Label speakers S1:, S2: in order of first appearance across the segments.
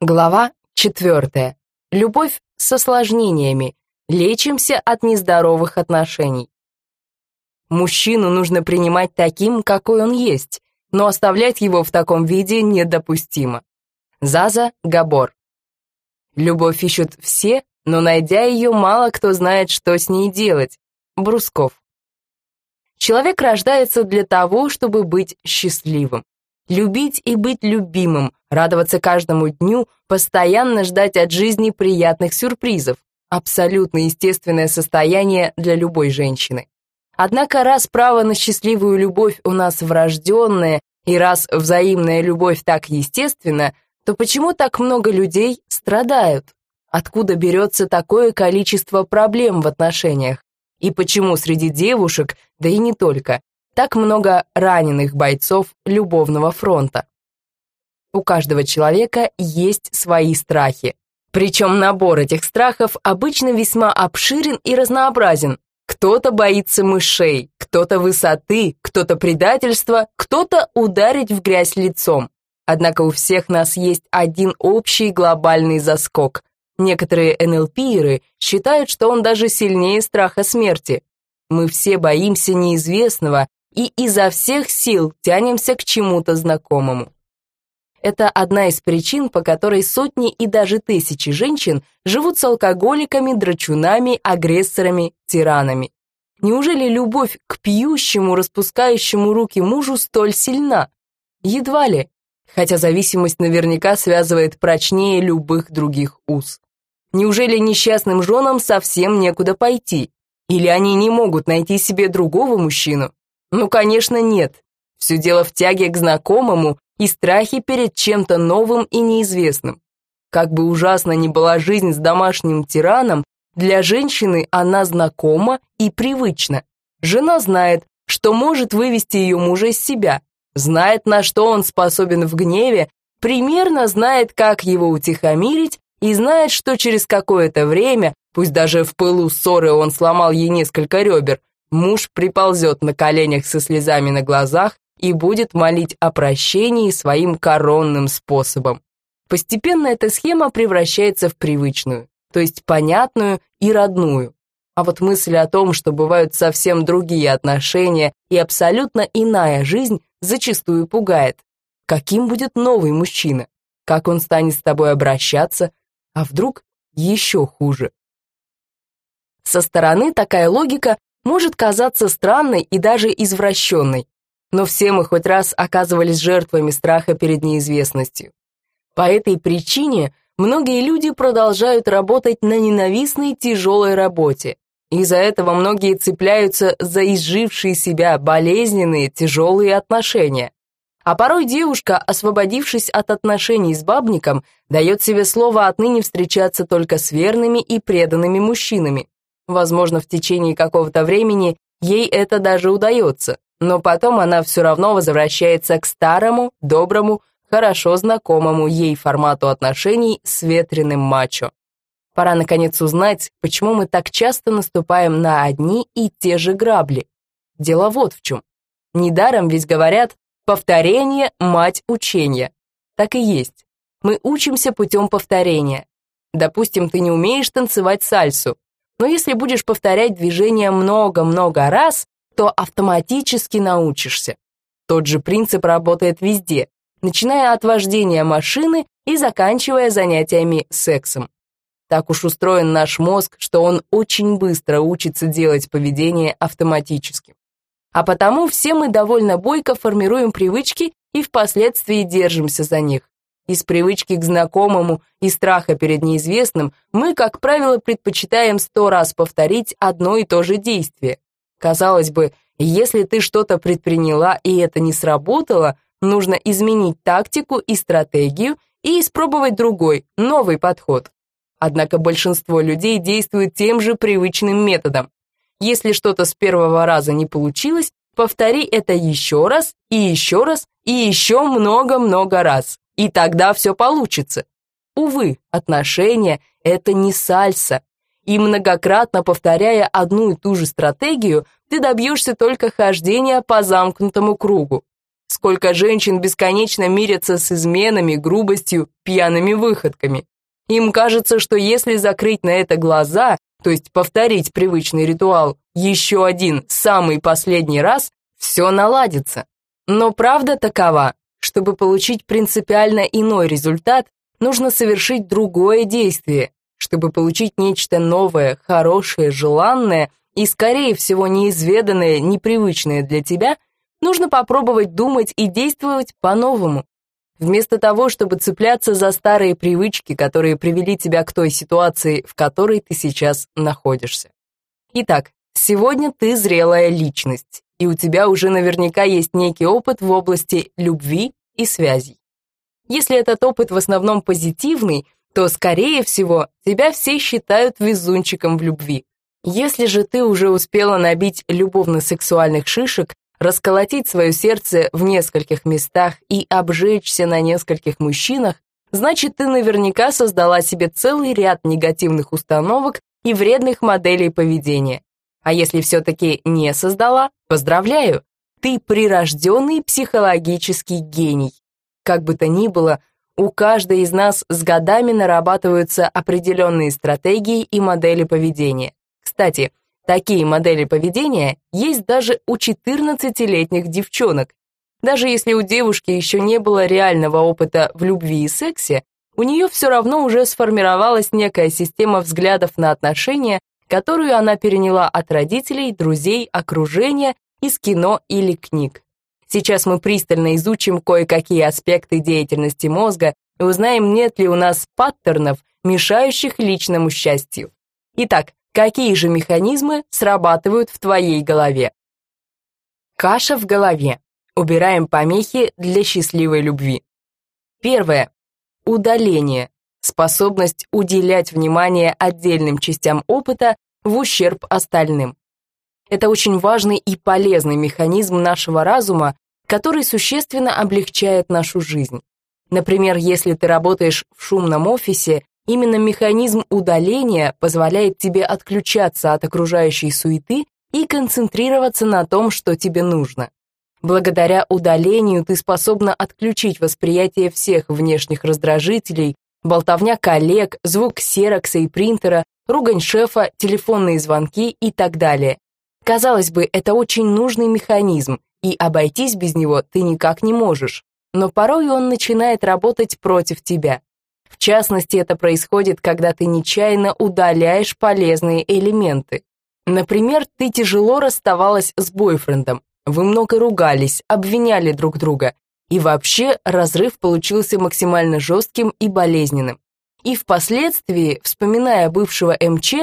S1: Глава 4. Любовь с осложнениями. Лечимся от нездоровых отношений. Мужчину нужно принимать таким, какой он есть, но оставлять его в таком виде недопустимо. Заза Габор. Любовь ищут все, но найдя ее, мало кто знает, что с ней делать. Брусков. Человек рождается для того, чтобы быть счастливым. Любить и быть любимым, радоваться каждому дню, постоянно ждать от жизни приятных сюрпризов. Абсолютно естественное состояние для любой женщины. Однако раз право на счастливую любовь у нас врожденное, и раз взаимная любовь так естественна, то почему так много людей страдают? Откуда берется такое количество проблем в отношениях? И почему среди девушек, да и не только, так много раненых бойцов любовного фронта. У каждого человека есть свои страхи. Причем набор этих страхов обычно весьма обширен и разнообразен. Кто-то боится мышей, кто-то высоты, кто-то предательства, кто-то ударить в грязь лицом. Однако у всех нас есть один общий глобальный заскок. Некоторые НЛПеры считают, что он даже сильнее страха смерти. Мы все боимся неизвестного и изо всех сил тянемся к чему-то знакомому. Это одна из причин, по которой сотни и даже тысячи женщин живут с алкоголиками, драчунами, агрессорами, тиранами. Неужели любовь к пьющему, распускающему руки мужу столь сильна? Едва ли, хотя зависимость наверняка связывает прочнее любых других уз. Неужели несчастным женам совсем некуда пойти? Или они не могут найти себе другого мужчину? Ну, конечно, нет. Все дело в тяге к знакомому и страхе перед чем-то новым и неизвестным. Как бы ужасно ни была жизнь с домашним тираном, для женщины она знакома и привычна. Жена знает, что может вывести ее мужа из себя, знает, на что он способен в гневе, примерно знает, как его утихомирить и знает, что через какое-то время, пусть даже в пылу ссоры он сломал ей несколько ребер, Муж приползет на коленях со слезами на глазах и будет молить о прощении своим коронным способом. Постепенно эта схема превращается в привычную, то есть понятную и родную. А вот мысль о том, что бывают совсем другие отношения и абсолютно иная жизнь, зачастую пугает. Каким будет новый мужчина? Как он станет с тобой обращаться? А вдруг еще хуже? Со стороны такая логика может казаться странной и даже извращенной, но все мы хоть раз оказывались жертвами страха перед неизвестностью. По этой причине многие люди продолжают работать на ненавистной тяжелой работе. Из-за этого многие цепляются за изжившие себя болезненные тяжелые отношения. А порой девушка, освободившись от отношений с бабником, дает себе слово отныне встречаться только с верными и преданными мужчинами. Возможно, в течение какого-то времени ей это даже удается, но потом она все равно возвращается к старому, доброму, хорошо знакомому ей формату отношений с ветреным мачо. Пора наконец узнать, почему мы так часто наступаем на одни и те же грабли. Дело вот в чем. Недаром ведь говорят «повторение – мать учения». Так и есть. Мы учимся путем повторения. Допустим, ты не умеешь танцевать сальсу, но если будешь повторять движение много-много раз, то автоматически научишься. Тот же принцип работает везде, начиная от вождения машины и заканчивая занятиями сексом. Так уж устроен наш мозг, что он очень быстро учится делать поведение автоматическим. А потому все мы довольно бойко формируем привычки и впоследствии держимся за них. Из привычки к знакомому и страха перед неизвестным мы, как правило, предпочитаем сто раз повторить одно и то же действие. Казалось бы, если ты что-то предприняла и это не сработало, нужно изменить тактику и стратегию и испробовать другой, новый подход. Однако большинство людей действует тем же привычным методом. Если что-то с первого раза не получилось, повтори это еще раз и еще раз и еще много-много раз и тогда все получится. Увы, отношения — это не сальса, и многократно повторяя одну и ту же стратегию, ты добьешься только хождения по замкнутому кругу. сколько женщин бесконечно мирятся с изменами, грубостью, пьяными выходками. Им кажется, что если закрыть на это глаза, то есть повторить привычный ритуал еще один, самый последний раз, все наладится. Но правда такова, чтобы получить принципиально иной результат, нужно совершить другое действие. Чтобы получить нечто новое, хорошее, желанное и, скорее всего, неизведанное, непривычное для тебя, нужно попробовать думать и действовать по-новому. Вместо того, чтобы цепляться за старые привычки, которые привели тебя к той ситуации, в которой ты сейчас находишься. Итак, сегодня ты зрелая личность, и у тебя уже наверняка есть некий опыт в области любви и связей. Если этот опыт в основном позитивный, то, скорее всего, тебя все считают везунчиком в любви. Если же ты уже успела набить любовно-сексуальных шишек, расколотить свое сердце в нескольких местах и обжечься на нескольких мужчинах, значит, ты наверняка создала себе целый ряд негативных установок и вредных моделей поведения. А если все-таки не создала, поздравляю, ты прирожденный психологический гений. Как бы то ни было, у каждой из нас с годами нарабатываются определенные стратегии и модели поведения. Кстати, Такие модели поведения есть даже у 14-летних девчонок. Даже если у девушки еще не было реального опыта в любви и сексе, у нее все равно уже сформировалась некая система взглядов на отношения, которую она переняла от родителей, друзей, окружения, из кино или книг. Сейчас мы пристально изучим кое-какие аспекты деятельности мозга и узнаем, нет ли у нас паттернов, мешающих личному счастью. Итак, Какие же механизмы срабатывают в твоей голове? Каша в голове. Убираем помехи для счастливой любви. Первое. Удаление. Способность уделять внимание отдельным частям опыта в ущерб остальным. Это очень важный и полезный механизм нашего разума, который существенно облегчает нашу жизнь. Например, если ты работаешь в шумном офисе Именно механизм удаления позволяет тебе отключаться от окружающей суеты и концентрироваться на том, что тебе нужно. Благодаря удалению ты способна отключить восприятие всех внешних раздражителей, болтовня коллег, звук ксерокса и принтера, ругань шефа, телефонные звонки и так далее. Казалось бы, это очень нужный механизм, и обойтись без него ты никак не можешь. Но порой он начинает работать против тебя. В частности, это происходит, когда ты нечаянно удаляешь полезные элементы. Например, ты тяжело расставалась с бойфрендом, вы много ругались, обвиняли друг друга, и вообще разрыв получился максимально жестким и болезненным. И впоследствии, вспоминая бывшего МЧ,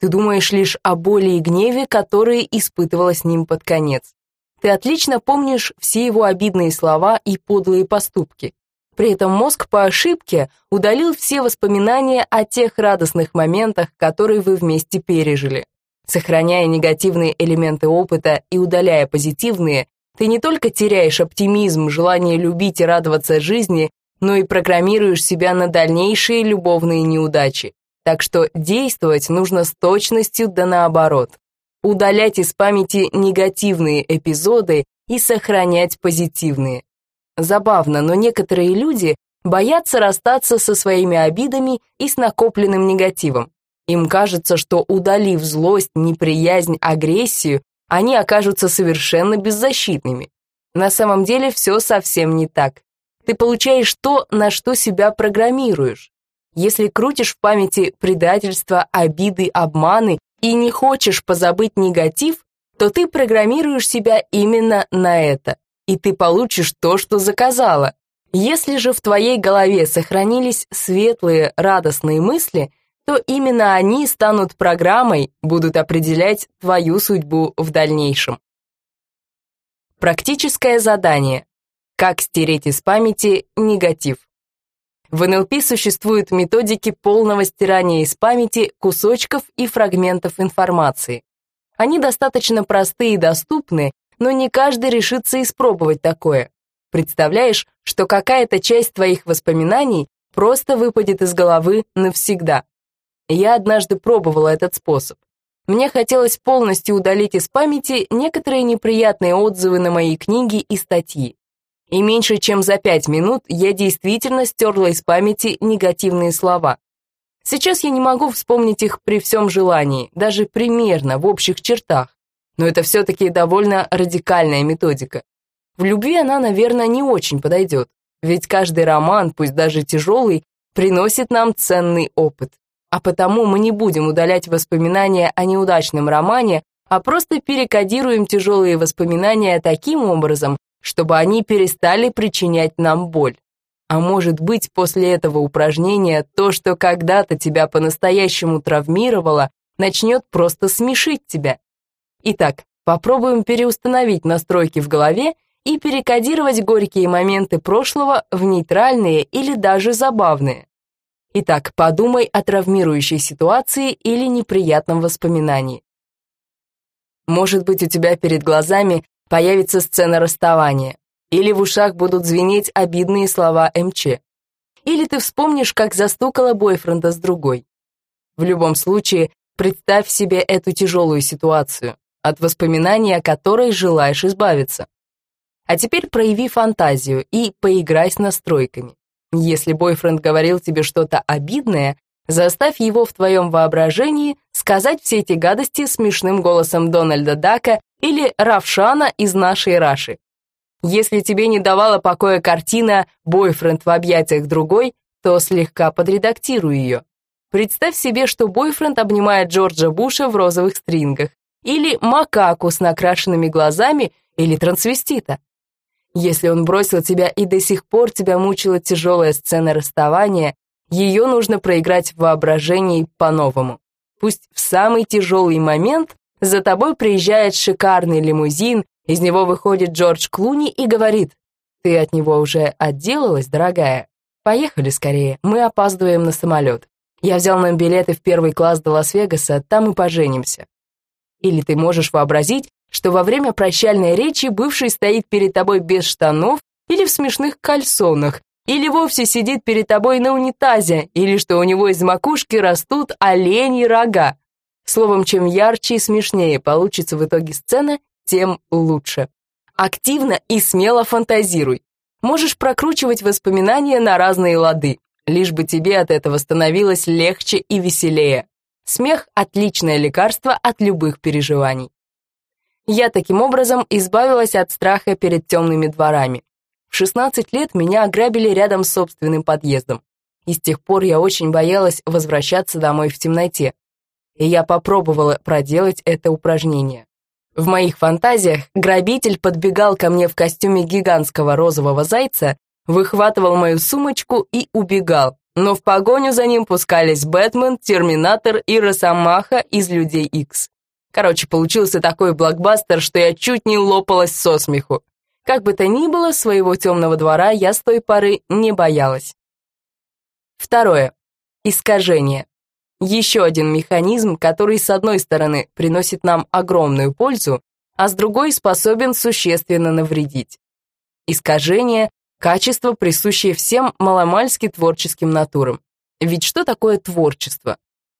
S1: ты думаешь лишь о боли и гневе, которые испытывала с ним под конец. Ты отлично помнишь все его обидные слова и подлые поступки. При этом мозг по ошибке удалил все воспоминания о тех радостных моментах, которые вы вместе пережили. Сохраняя негативные элементы опыта и удаляя позитивные, ты не только теряешь оптимизм, желание любить и радоваться жизни, но и программируешь себя на дальнейшие любовные неудачи. Так что действовать нужно с точностью да наоборот. Удалять из памяти негативные эпизоды и сохранять позитивные. Забавно, но некоторые люди боятся расстаться со своими обидами и с накопленным негативом. Им кажется, что удалив злость, неприязнь, агрессию, они окажутся совершенно беззащитными. На самом деле все совсем не так. Ты получаешь то, на что себя программируешь. Если крутишь в памяти предательства, обиды, обманы и не хочешь позабыть негатив, то ты программируешь себя именно на это и ты получишь то, что заказала. Если же в твоей голове сохранились светлые, радостные мысли, то именно они станут программой, будут определять твою судьбу в дальнейшем. Практическое задание. Как стереть из памяти негатив. В НЛП существуют методики полного стирания из памяти кусочков и фрагментов информации. Они достаточно простые и доступны, но не каждый решится испробовать такое. Представляешь, что какая-то часть твоих воспоминаний просто выпадет из головы навсегда. Я однажды пробовала этот способ. Мне хотелось полностью удалить из памяти некоторые неприятные отзывы на мои книги и статьи. И меньше чем за пять минут я действительно стерла из памяти негативные слова. Сейчас я не могу вспомнить их при всем желании, даже примерно, в общих чертах. Но это все-таки довольно радикальная методика. В любви она, наверное, не очень подойдет. Ведь каждый роман, пусть даже тяжелый, приносит нам ценный опыт. А потому мы не будем удалять воспоминания о неудачном романе, а просто перекодируем тяжелые воспоминания таким образом, чтобы они перестали причинять нам боль. А может быть, после этого упражнения то, что когда-то тебя по-настоящему травмировало, начнет просто смешить тебя. Итак, попробуем переустановить настройки в голове и перекодировать горькие моменты прошлого в нейтральные или даже забавные. Итак, подумай о травмирующей ситуации или неприятном воспоминании. Может быть, у тебя перед глазами появится сцена расставания, или в ушах будут звенеть обидные слова МЧ, или ты вспомнишь, как застукала бойфренда с другой. В любом случае, представь себе эту тяжелую ситуацию, от воспоминаний о которой желаешь избавиться. А теперь прояви фантазию и поиграй с настройками. Если бойфренд говорил тебе что-то обидное, заставь его в твоем воображении сказать все эти гадости смешным голосом Дональда Дака или Равшана из нашей Раши. Если тебе не давала покоя картина «Бойфренд в объятиях другой», то слегка подредактируй ее. Представь себе, что бойфренд обнимает Джорджа Буша в розовых стрингах, или макаку с накрашенными глазами, или трансвестита. Если он бросил тебя и до сих пор тебя мучила тяжелая сцена расставания, ее нужно проиграть в воображении по-новому. Пусть в самый тяжелый момент за тобой приезжает шикарный лимузин, из него выходит Джордж Клуни и говорит, «Ты от него уже отделалась, дорогая? Поехали скорее, мы опаздываем на самолет. Я взял нам билеты в первый класс до Лас-Вегаса, там и поженимся». Или ты можешь вообразить, что во время прощальной речи бывший стоит перед тобой без штанов или в смешных кальсонах, или вовсе сидит перед тобой на унитазе, или что у него из макушки растут оленьи рога. Словом, чем ярче и смешнее получится в итоге сцена, тем лучше. Активно и смело фантазируй. Можешь прокручивать воспоминания на разные лады, лишь бы тебе от этого становилось легче и веселее. Смех – отличное лекарство от любых переживаний. Я таким образом избавилась от страха перед темными дворами. В 16 лет меня ограбили рядом с собственным подъездом. И с тех пор я очень боялась возвращаться домой в темноте. И я попробовала проделать это упражнение. В моих фантазиях грабитель подбегал ко мне в костюме гигантского розового зайца, выхватывал мою сумочку и убегал, но в погоню за ним пускались Бэтмен, Терминатор и Росомаха из Людей Икс. Короче, получился такой блокбастер, что я чуть не лопалась со смеху. Как бы то ни было, своего темного двора я с той поры не боялась. Второе. Искажение. Еще один механизм, который, с одной стороны, приносит нам огромную пользу, а с другой способен существенно навредить. Искажение – качество, присущее всем маломальски творческим натурам. Ведь что такое творчество?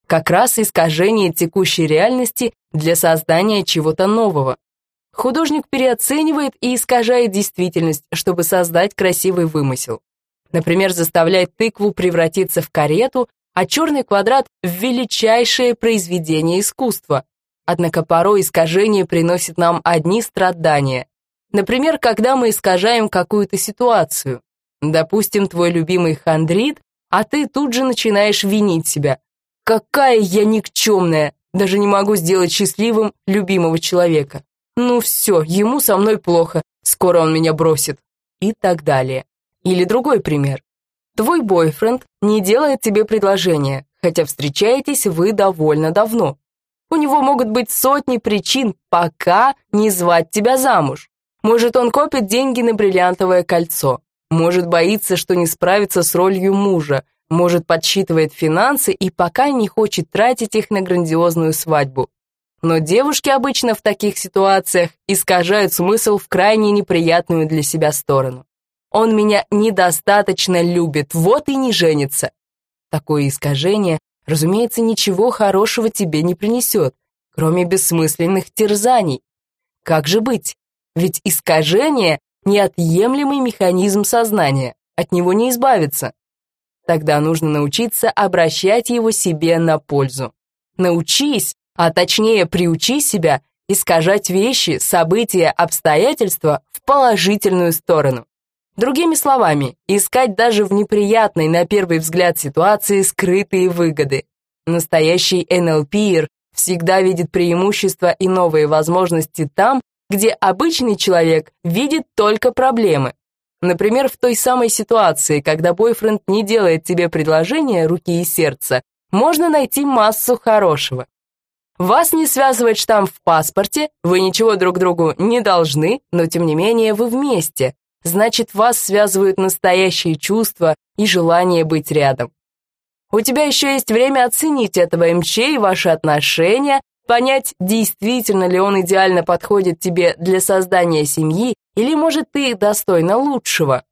S1: Как раз искажение текущей реальности для создания чего-то нового. Художник переоценивает и искажает действительность, чтобы создать красивый вымысел. Например, заставляет тыкву превратиться в карету, а черный квадрат — в величайшее произведение искусства. Однако порой искажение приносит нам одни страдания. Например, когда мы искажаем какую-то ситуацию. Допустим, твой любимый хандрит, а ты тут же начинаешь винить себя. Какая я никчемная, даже не могу сделать счастливым любимого человека. Ну все, ему со мной плохо, скоро он меня бросит. И так далее. Или другой пример. Твой бойфренд не делает тебе предложение, хотя встречаетесь вы довольно давно. У него могут быть сотни причин пока не звать тебя замуж. Может, он копит деньги на бриллиантовое кольцо. Может, боится, что не справится с ролью мужа может, подсчитывает финансы и пока не хочет тратить их на грандиозную свадьбу. Но девушки обычно в таких ситуациях искажают смысл в крайне неприятную для себя сторону. Он меня недостаточно любит, вот и не женится. Такое искажение, разумеется, ничего хорошего тебе не принесет, кроме бессмысленных терзаний. Как же быть? Ведь искажение неотъемлемый механизм сознания, от него не избавиться. Тогда нужно научиться обращать его себе на пользу. Научись, а точнее приучи себя искажать вещи, события, обстоятельства в положительную сторону. Другими словами, искать даже в неприятной на первый взгляд ситуации скрытые выгоды. Настоящий НЛПер всегда видит преимущества и новые возможности там, где обычный человек видит только проблемы. Например, в той самой ситуации, когда бойфренд не делает тебе предложение руки и сердца, можно найти массу хорошего. Вас не связывает штамп в паспорте, вы ничего друг другу не должны, но тем не менее вы вместе. Значит, вас связывают настоящие чувства и желание быть рядом. У тебя еще есть время оценить этого МЧ и ваши отношения, понять, действительно ли он идеально подходит тебе для создания семьи, или, может, ты достойна лучшего.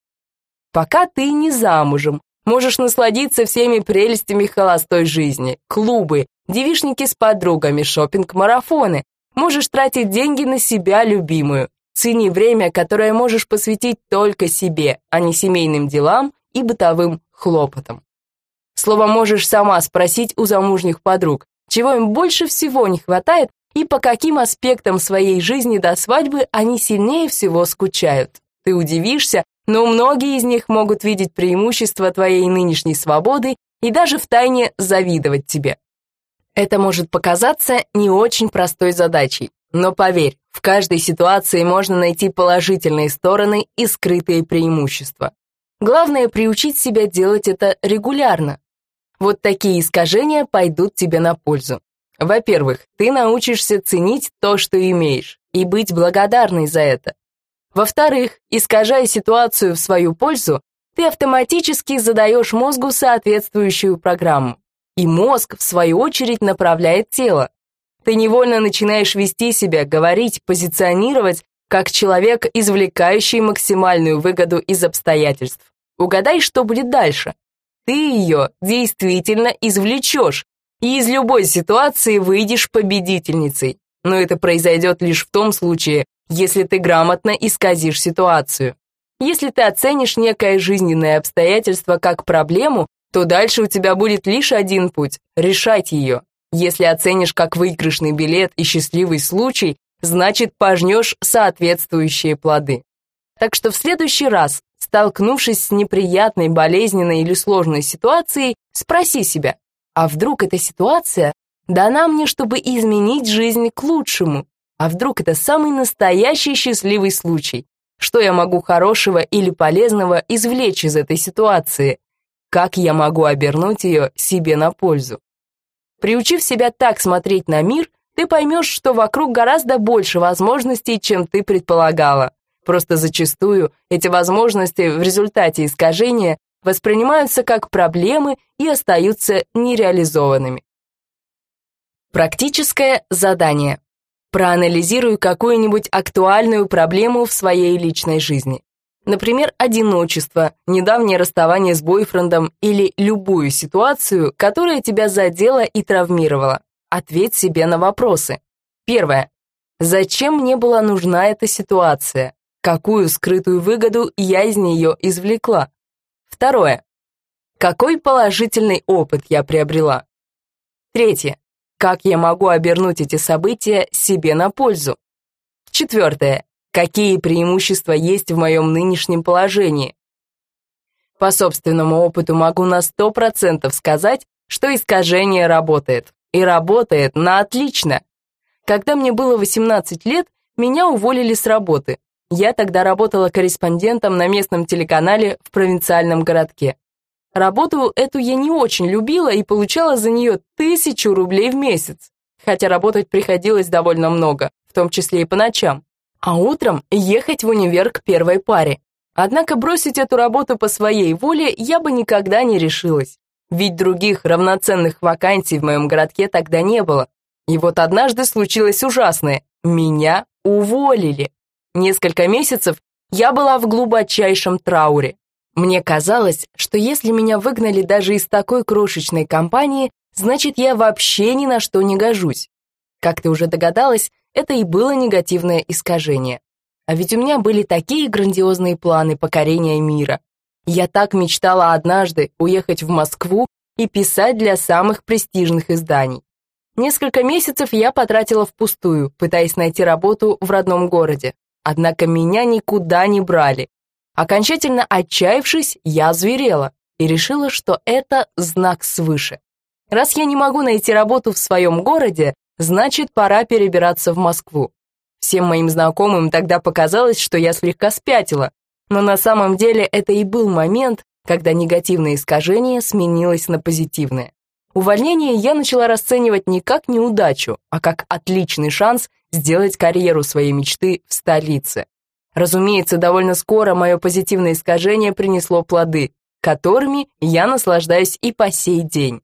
S1: Пока ты не замужем, можешь насладиться всеми прелестями холостой жизни, клубы, девишники с подругами, шопинг-марафоны. Можешь тратить деньги на себя, любимую. Цени время, которое можешь посвятить только себе, а не семейным делам и бытовым хлопотам. Слово можешь сама спросить у замужних подруг, чего им больше всего не хватает и по каким аспектам своей жизни до свадьбы они сильнее всего скучают. Ты удивишься, но многие из них могут видеть преимущества твоей нынешней свободы и даже втайне завидовать тебе. Это может показаться не очень простой задачей, но поверь, в каждой ситуации можно найти положительные стороны и скрытые преимущества. Главное приучить себя делать это регулярно, вот такие искажения пойдут тебе на пользу. Во-первых, ты научишься ценить то, что имеешь, и быть благодарной за это. Во-вторых, искажая ситуацию в свою пользу, ты автоматически задаешь мозгу соответствующую программу. И мозг, в свою очередь, направляет тело. Ты невольно начинаешь вести себя, говорить, позиционировать, как человек, извлекающий максимальную выгоду из обстоятельств. Угадай, что будет дальше ты ее действительно извлечешь и из любой ситуации выйдешь победительницей. Но это произойдет лишь в том случае, если ты грамотно исказишь ситуацию. Если ты оценишь некое жизненное обстоятельство как проблему, то дальше у тебя будет лишь один путь – решать ее. Если оценишь как выигрышный билет и счастливый случай, значит пожнешь соответствующие плоды. Так что в следующий раз, столкнувшись с неприятной, болезненной или сложной ситуацией, спроси себя, а вдруг эта ситуация дана мне, чтобы изменить жизнь к лучшему? А вдруг это самый настоящий счастливый случай? Что я могу хорошего или полезного извлечь из этой ситуации? Как я могу обернуть ее себе на пользу? Приучив себя так смотреть на мир, ты поймешь, что вокруг гораздо больше возможностей, чем ты предполагала. Просто зачастую эти возможности в результате искажения воспринимаются как проблемы и остаются нереализованными. Практическое задание. Проанализируй какую-нибудь актуальную проблему в своей личной жизни. Например, одиночество, недавнее расставание с бойфрендом или любую ситуацию, которая тебя задела и травмировала. Ответь себе на вопросы. Первое. Зачем мне была нужна эта ситуация? Какую скрытую выгоду я из нее извлекла? Второе. Какой положительный опыт я приобрела? Третье. Как я могу обернуть эти события себе на пользу? Четвертое. Какие преимущества есть в моем нынешнем положении? По собственному опыту могу на 100% сказать, что искажение работает. И работает на отлично. Когда мне было 18 лет, меня уволили с работы, я тогда работала корреспондентом на местном телеканале в провинциальном городке. Работу эту я не очень любила и получала за нее тысячу рублей в месяц, хотя работать приходилось довольно много, в том числе и по ночам. А утром ехать в универ к первой паре. Однако бросить эту работу по своей воле я бы никогда не решилась. Ведь других равноценных вакансий в моем городке тогда не было. И вот однажды случилось ужасное. Меня уволили. Несколько месяцев я была в глубочайшем трауре. Мне казалось, что если меня выгнали даже из такой крошечной компании, значит, я вообще ни на что не гожусь. Как ты уже догадалась, это и было негативное искажение. А ведь у меня были такие грандиозные планы покорения мира. Я так мечтала однажды уехать в Москву и писать для самых престижных изданий. Несколько месяцев я потратила впустую, пытаясь найти работу в родном городе. Однако меня никуда не брали. Окончательно отчаявшись, я зверела и решила, что это знак свыше. Раз я не могу найти работу в своем городе, значит, пора перебираться в Москву. Всем моим знакомым тогда показалось, что я слегка спятила, но на самом деле это и был момент, когда негативное искажение сменилось на позитивное. Увольнение я начала расценивать не как неудачу, а как отличный шанс сделать карьеру своей мечты в столице. Разумеется, довольно скоро мое позитивное искажение принесло плоды, которыми я наслаждаюсь и по сей день.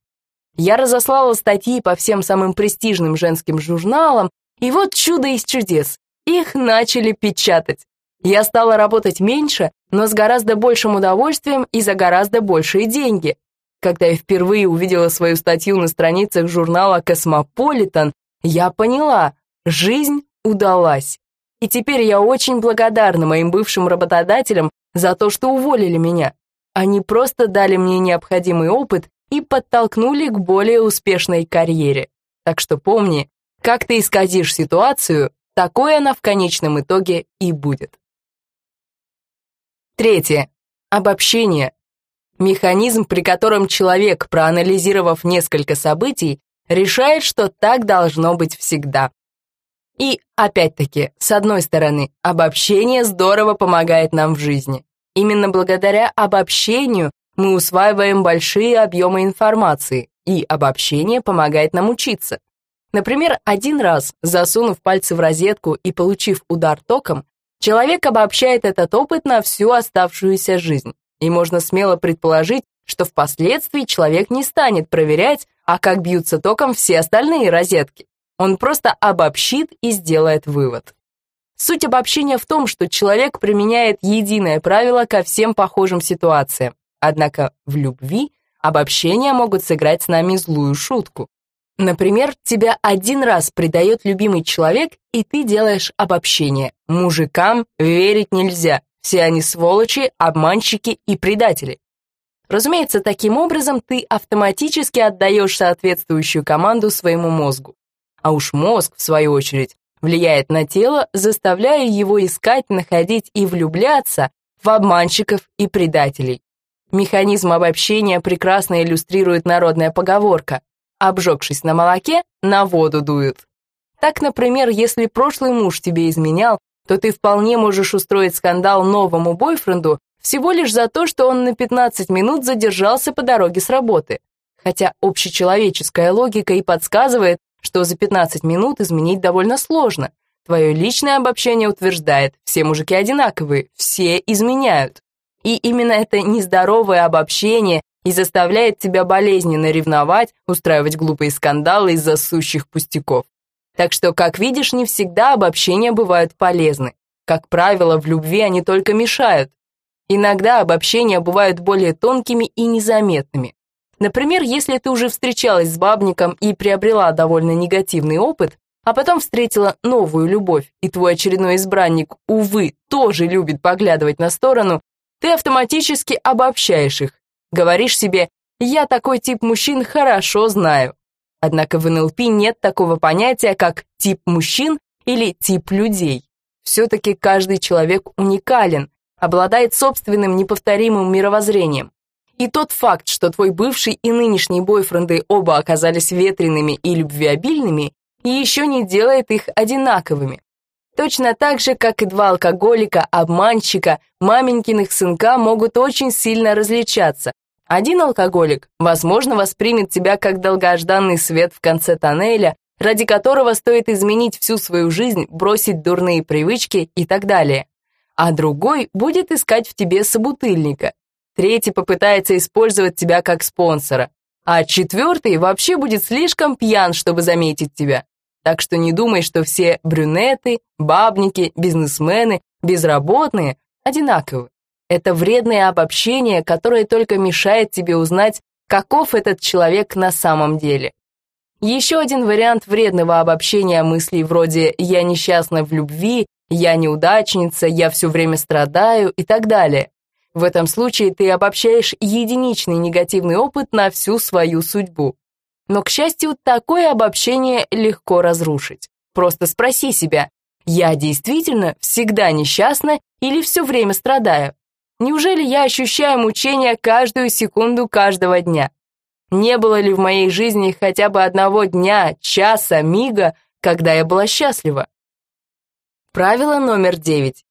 S1: Я разослала статьи по всем самым престижным женским журналам, и вот чудо из чудес, их начали печатать. Я стала работать меньше, но с гораздо большим удовольствием и за гораздо большие деньги. Когда я впервые увидела свою статью на страницах журнала «Космополитен», я поняла, жизнь удалась. И теперь я очень благодарна моим бывшим работодателям за то, что уволили меня. Они просто дали мне необходимый опыт и подтолкнули к более успешной карьере. Так что помни, как ты исказишь ситуацию, такой она в конечном итоге и будет. Третье. Обобщение. Механизм, при котором человек, проанализировав несколько событий, решает, что так должно быть всегда. И, опять-таки, с одной стороны, обобщение здорово помогает нам в жизни. Именно благодаря обобщению мы усваиваем большие объемы информации, и обобщение помогает нам учиться. Например, один раз, засунув пальцы в розетку и получив удар током, человек обобщает этот опыт на всю оставшуюся жизнь. И можно смело предположить, что впоследствии человек не станет проверять, а как бьются током все остальные розетки. Он просто обобщит и сделает вывод. Суть обобщения в том, что человек применяет единое правило ко всем похожим ситуациям. Однако в любви обобщения могут сыграть с нами злую шутку. Например, тебя один раз предает любимый человек, и ты делаешь обобщение. Мужикам верить нельзя. Все они сволочи, обманщики и предатели. Разумеется, таким образом ты автоматически отдаешь соответствующую команду своему мозгу. А уж мозг, в свою очередь, влияет на тело, заставляя его искать, находить и влюбляться в обманщиков и предателей. Механизм обобщения прекрасно иллюстрирует народная поговорка «обжегшись на молоке, на воду дуют». Так, например, если прошлый муж тебе изменял, то ты вполне можешь устроить скандал новому бойфренду всего лишь за то, что он на 15 минут задержался по дороге с работы. Хотя общечеловеческая логика и подсказывает, что за 15 минут изменить довольно сложно. Твое личное обобщение утверждает, все мужики одинаковые, все изменяют. И именно это нездоровое обобщение и заставляет тебя болезненно ревновать, устраивать глупые скандалы из-за сущих пустяков. Так что, как видишь, не всегда обобщения бывают полезны. Как правило, в любви они только мешают. Иногда обобщения бывают более тонкими и незаметными. Например, если ты уже встречалась с бабником и приобрела довольно негативный опыт, а потом встретила новую любовь, и твой очередной избранник, увы, тоже любит поглядывать на сторону, ты автоматически обобщаешь их. Говоришь себе «я такой тип мужчин хорошо знаю». Однако в НЛП нет такого понятия, как тип мужчин или тип людей. Все-таки каждый человек уникален, обладает собственным неповторимым мировоззрением. И тот факт, что твой бывший и нынешний бойфренды оба оказались ветреными и любвеобильными, еще не делает их одинаковыми. Точно так же, как и два алкоголика, обманщика, маменькиных сынка могут очень сильно различаться. Один алкоголик, возможно, воспримет тебя как долгожданный свет в конце тоннеля, ради которого стоит изменить всю свою жизнь, бросить дурные привычки и так далее. А другой будет искать в тебе собутыльника. Третий попытается использовать тебя как спонсора. А четвертый вообще будет слишком пьян, чтобы заметить тебя. Так что не думай, что все брюнеты, бабники, бизнесмены, безработные одинаковы. Это вредное обобщение, которое только мешает тебе узнать, каков этот человек на самом деле. Еще один вариант вредного обобщения мыслей вроде «я несчастна в любви» «я неудачница», «я все время страдаю» и так далее. В этом случае ты обобщаешь единичный негативный опыт на всю свою судьбу. Но, к счастью, такое обобщение легко разрушить. Просто спроси себя, я действительно всегда несчастна или все время страдаю? Неужели я ощущаю мучения каждую секунду каждого дня? Не было ли в моей жизни хотя бы одного дня, часа, мига, когда я была счастлива? Правило номер девять.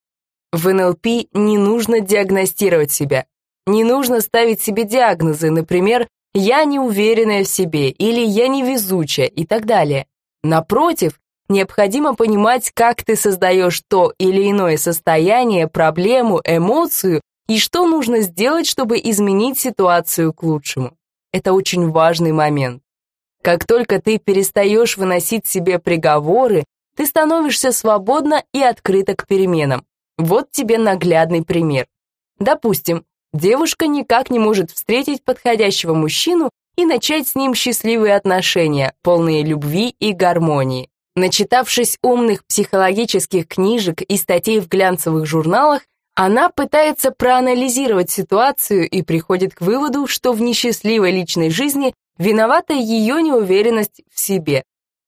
S1: В НЛП не нужно диагностировать себя. Не нужно ставить себе диагнозы, например, «я неуверенная в себе» или «я невезучая» и так далее. Напротив, необходимо понимать, как ты создаешь то или иное состояние, проблему, эмоцию и что нужно сделать, чтобы изменить ситуацию к лучшему. Это очень важный момент. Как только ты перестаешь выносить себе приговоры, ты становишься свободна и открыта к переменам. Вот тебе наглядный пример. Допустим, девушка никак не может встретить подходящего мужчину и начать с ним счастливые отношения, полные любви и гармонии. Начитавшись умных психологических книжек и статей в глянцевых журналах, она пытается проанализировать ситуацию и приходит к выводу, что в несчастливой личной жизни виновата ее неуверенность в себе.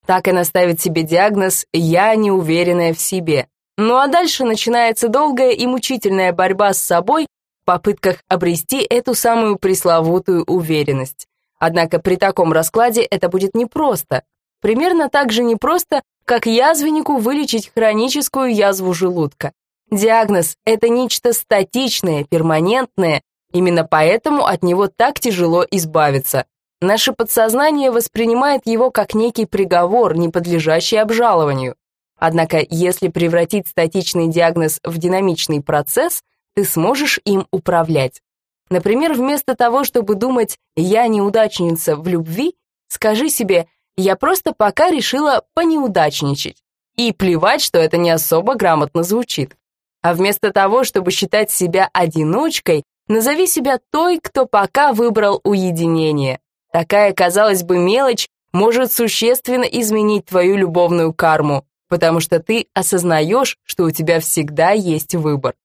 S1: Так она ставит себе диагноз «я неуверенная в себе». Ну а дальше начинается долгая и мучительная борьба с собой в попытках обрести эту самую пресловутую уверенность. Однако при таком раскладе это будет непросто. Примерно так же непросто, как язвеннику вылечить хроническую язву желудка. Диагноз — это нечто статичное, перманентное, именно поэтому от него так тяжело избавиться. Наше подсознание воспринимает его как некий приговор, не подлежащий обжалованию. Однако, если превратить статичный диагноз в динамичный процесс, ты сможешь им управлять. Например, вместо того, чтобы думать «я неудачница в любви», скажи себе «я просто пока решила понеудачничать». И плевать, что это не особо грамотно звучит. А вместо того, чтобы считать себя одиночкой, назови себя той, кто пока выбрал уединение. Такая, казалось бы, мелочь может существенно изменить твою любовную карму, потому что ты осознаешь, что у тебя всегда есть выбор.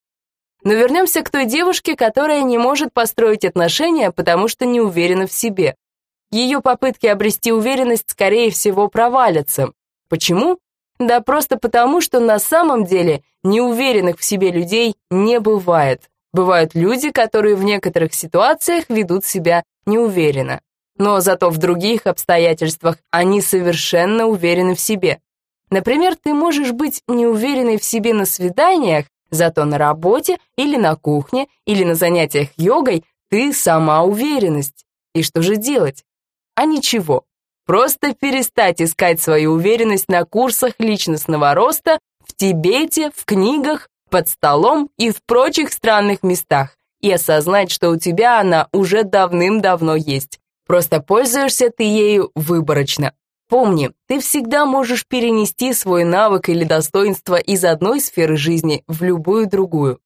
S1: Но вернемся к той девушке, которая не может построить отношения, потому что не уверена в себе. Ее попытки обрести уверенность, скорее всего, провалятся. Почему? Да просто потому, что на самом деле неуверенных в себе людей не бывает. Бывают люди, которые в некоторых ситуациях ведут себя неуверенно. Но зато в других обстоятельствах они совершенно уверены в себе. Например, ты можешь быть неуверенной в себе на свиданиях, зато на работе или на кухне или на занятиях йогой ты сама уверенность. И что же делать? А ничего. Просто перестать искать свою уверенность на курсах личностного роста в Тибете, в книгах, под столом и в прочих странных местах и осознать, что у тебя она уже давным-давно есть. Просто пользуешься ты ею выборочно. Помни, ты всегда можешь перенести свой навык или достоинство из одной сферы жизни в любую другую.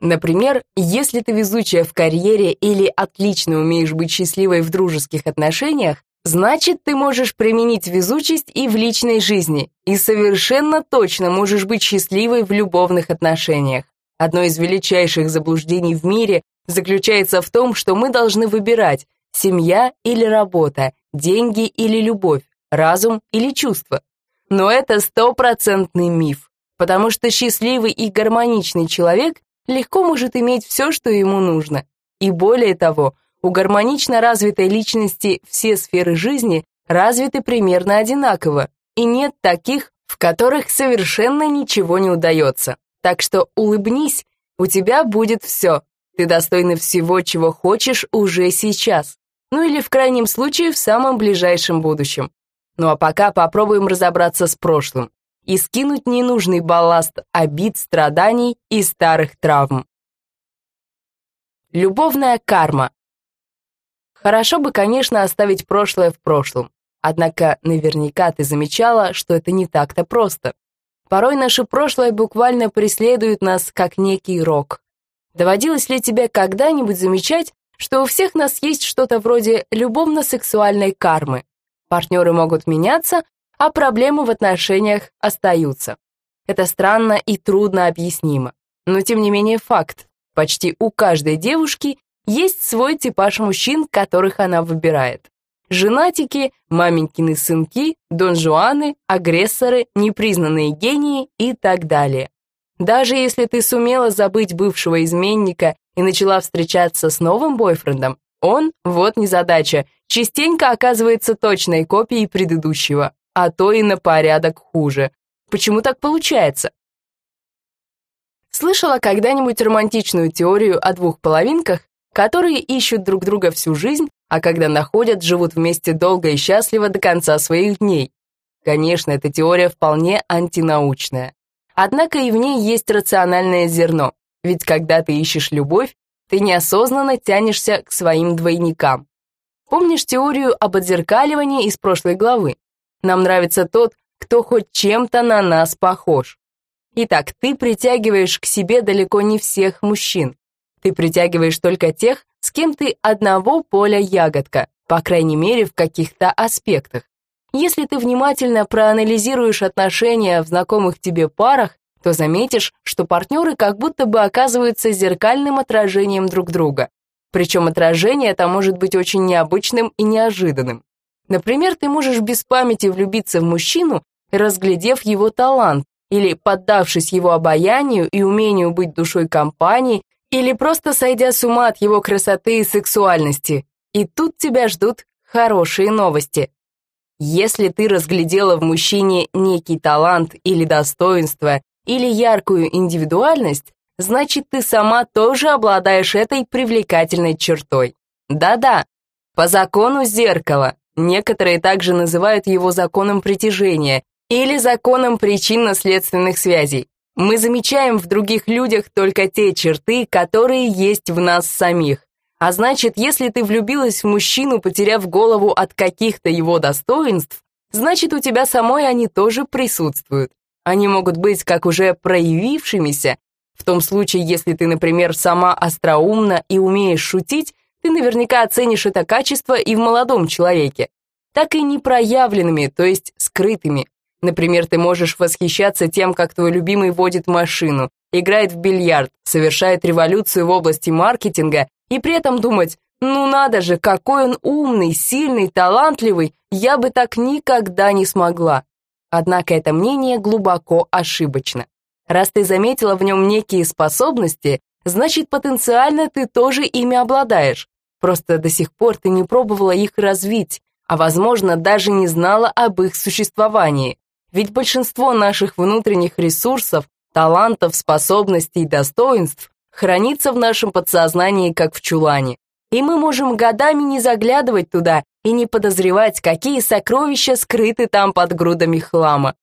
S1: Например, если ты везучая в карьере или отлично умеешь быть счастливой в дружеских отношениях, Значит, ты можешь применить везучесть и в личной жизни, и совершенно точно можешь быть счастливой в любовных отношениях. Одно из величайших заблуждений в мире заключается в том, что мы должны выбирать семья или работа, деньги или любовь, разум или чувство. Но это стопроцентный миф, потому что счастливый и гармоничный человек легко может иметь все, что ему нужно. И более того, у гармонично развитой личности все сферы жизни развиты примерно одинаково, и нет таких, в которых совершенно ничего не удается. Так что улыбнись, у тебя будет все. Ты достойна всего, чего хочешь уже сейчас. Ну или в крайнем случае в самом ближайшем будущем. Ну а пока попробуем разобраться с прошлым и скинуть ненужный балласт обид, страданий и старых травм. Любовная карма. Хорошо бы, конечно, оставить прошлое в прошлом. Однако наверняка ты замечала, что это не так-то просто. Порой наше прошлое буквально преследует нас, как некий рок. Доводилось ли тебе когда-нибудь замечать, что у всех нас есть что-то вроде любовно-сексуальной кармы? Партнеры могут меняться, а проблемы в отношениях остаются. Это странно и трудно объяснимо. Но тем не менее факт. Почти у каждой девушки есть свой типаж мужчин, которых она выбирает. Женатики, маменькины сынки, донжуаны, агрессоры, непризнанные гении и так далее. Даже если ты сумела забыть бывшего изменника и начала встречаться с новым бойфрендом, он, вот незадача, частенько оказывается точной копией предыдущего, а то и на порядок хуже. Почему так получается? Слышала когда-нибудь романтичную теорию о двух половинках, которые ищут друг друга всю жизнь, а когда находят, живут вместе долго и счастливо до конца своих дней? Конечно, эта теория вполне антинаучная. Однако и в ней есть рациональное зерно, ведь когда ты ищешь любовь, ты неосознанно тянешься к своим двойникам. Помнишь теорию об отзеркаливании из прошлой главы? Нам нравится тот, кто хоть чем-то на нас похож. Итак, ты притягиваешь к себе далеко не всех мужчин. Ты притягиваешь только тех, с кем ты одного поля ягодка, по крайней мере, в каких-то аспектах. Если ты внимательно проанализируешь отношения в знакомых тебе парах, то заметишь, что партнеры как будто бы оказываются зеркальным отражением друг друга. Причем отражение это может быть очень необычным и неожиданным. Например, ты можешь без памяти влюбиться в мужчину, разглядев его талант, или поддавшись его обаянию и умению быть душой компании, или просто сойдя с ума от его красоты и сексуальности. И тут тебя ждут хорошие новости. Если ты разглядела в мужчине некий талант или достоинство, или яркую индивидуальность, значит, ты сама тоже обладаешь этой привлекательной чертой. Да-да, по закону зеркала. Некоторые также называют его законом притяжения или законом причинно-следственных связей. Мы замечаем в других людях только те черты, которые есть в нас самих. А значит, если ты влюбилась в мужчину, потеряв голову от каких-то его достоинств, значит, у тебя самой они тоже присутствуют. Они могут быть как уже проявившимися. В том случае, если ты, например, сама остроумна и умеешь шутить, ты наверняка оценишь это качество и в молодом человеке. Так и непроявленными, то есть скрытыми. Например, ты можешь восхищаться тем, как твой любимый водит машину, играет в бильярд, совершает революцию в области маркетинга и при этом думать, ну надо же, какой он умный, сильный, талантливый, я бы так никогда не смогла. Однако это мнение глубоко ошибочно. Раз ты заметила в нем некие способности, значит, потенциально ты тоже ими обладаешь. Просто до сих пор ты не пробовала их развить, а, возможно, даже не знала об их существовании. Ведь большинство наших внутренних ресурсов, талантов, способностей и достоинств хранится в нашем подсознании, как в чулане. И мы можем годами не заглядывать туда и не подозревать, какие сокровища скрыты там под грудами хлама.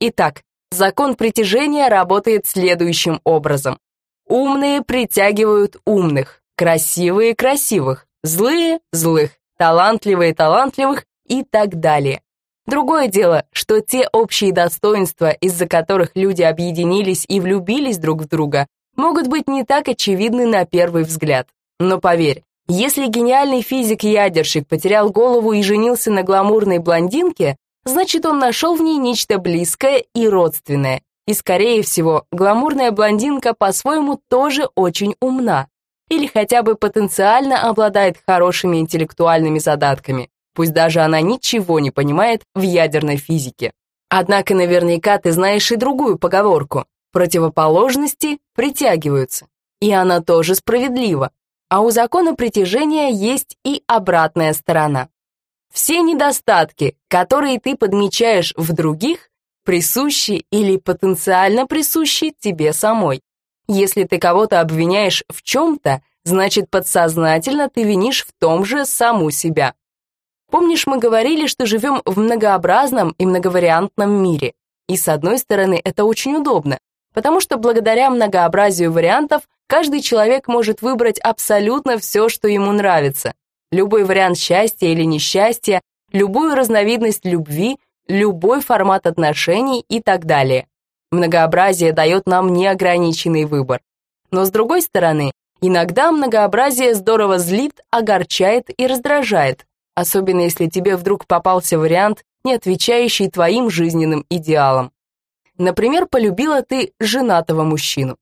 S1: Итак, закон притяжения работает следующим образом. Умные притягивают умных, красивые – красивых, злые – злых, талантливые – талантливых и так далее. Другое дело, что те общие достоинства, из-за которых люди объединились и влюбились друг в друга, могут быть не так очевидны на первый взгляд. Но поверь, если гениальный физик-ядерщик потерял голову и женился на гламурной блондинке, значит, он нашел в ней нечто близкое и родственное. И, скорее всего, гламурная блондинка по-своему тоже очень умна. Или хотя бы потенциально обладает хорошими интеллектуальными задатками, пусть даже она ничего не понимает в ядерной физике. Однако наверняка ты знаешь и другую поговорку. Противоположности притягиваются. И она тоже справедлива а у закона притяжения есть и обратная сторона. Все недостатки, которые ты подмечаешь в других, присущи или потенциально присущи тебе самой. Если ты кого-то обвиняешь в чем-то, значит подсознательно ты винишь в том же саму себя. Помнишь, мы говорили, что живем в многообразном и многовариантном мире. И с одной стороны, это очень удобно, потому что благодаря многообразию вариантов Каждый человек может выбрать абсолютно все, что ему нравится. Любой вариант счастья или несчастья, любую разновидность любви, любой формат отношений и так далее. Многообразие дает нам неограниченный выбор. Но с другой стороны, иногда многообразие здорово злит, огорчает и раздражает, особенно если тебе вдруг попался вариант, не отвечающий твоим жизненным идеалам. Например, полюбила ты женатого мужчину.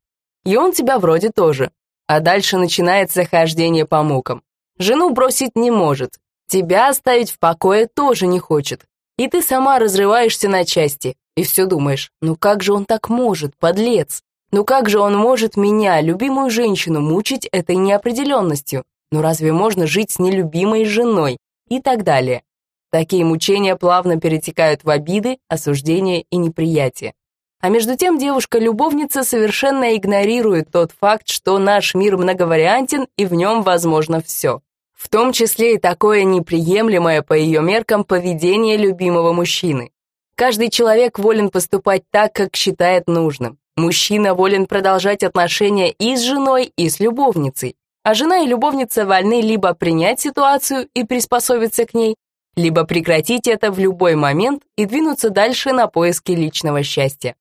S1: И он тебя вроде тоже. А дальше начинается хождение по мукам. Жену бросить не может. Тебя оставить в покое тоже не хочет. И ты сама разрываешься на части. И все думаешь, ну как же он так может, подлец? Ну как же он может меня, любимую женщину, мучить этой неопределенностью? Ну разве можно жить с нелюбимой женой? И так далее. Такие мучения плавно перетекают в обиды, осуждения и неприятие. А между тем девушка-любовница совершенно игнорирует тот факт, что наш мир многовариантен и в нем возможно все. В том числе и такое неприемлемое по ее меркам поведение любимого мужчины. Каждый человек волен поступать так, как считает нужным. Мужчина волен продолжать отношения и с женой, и с любовницей. А жена и любовница вольны либо принять ситуацию и приспособиться к ней, либо прекратить это в любой момент и двинуться дальше на поиски личного счастья.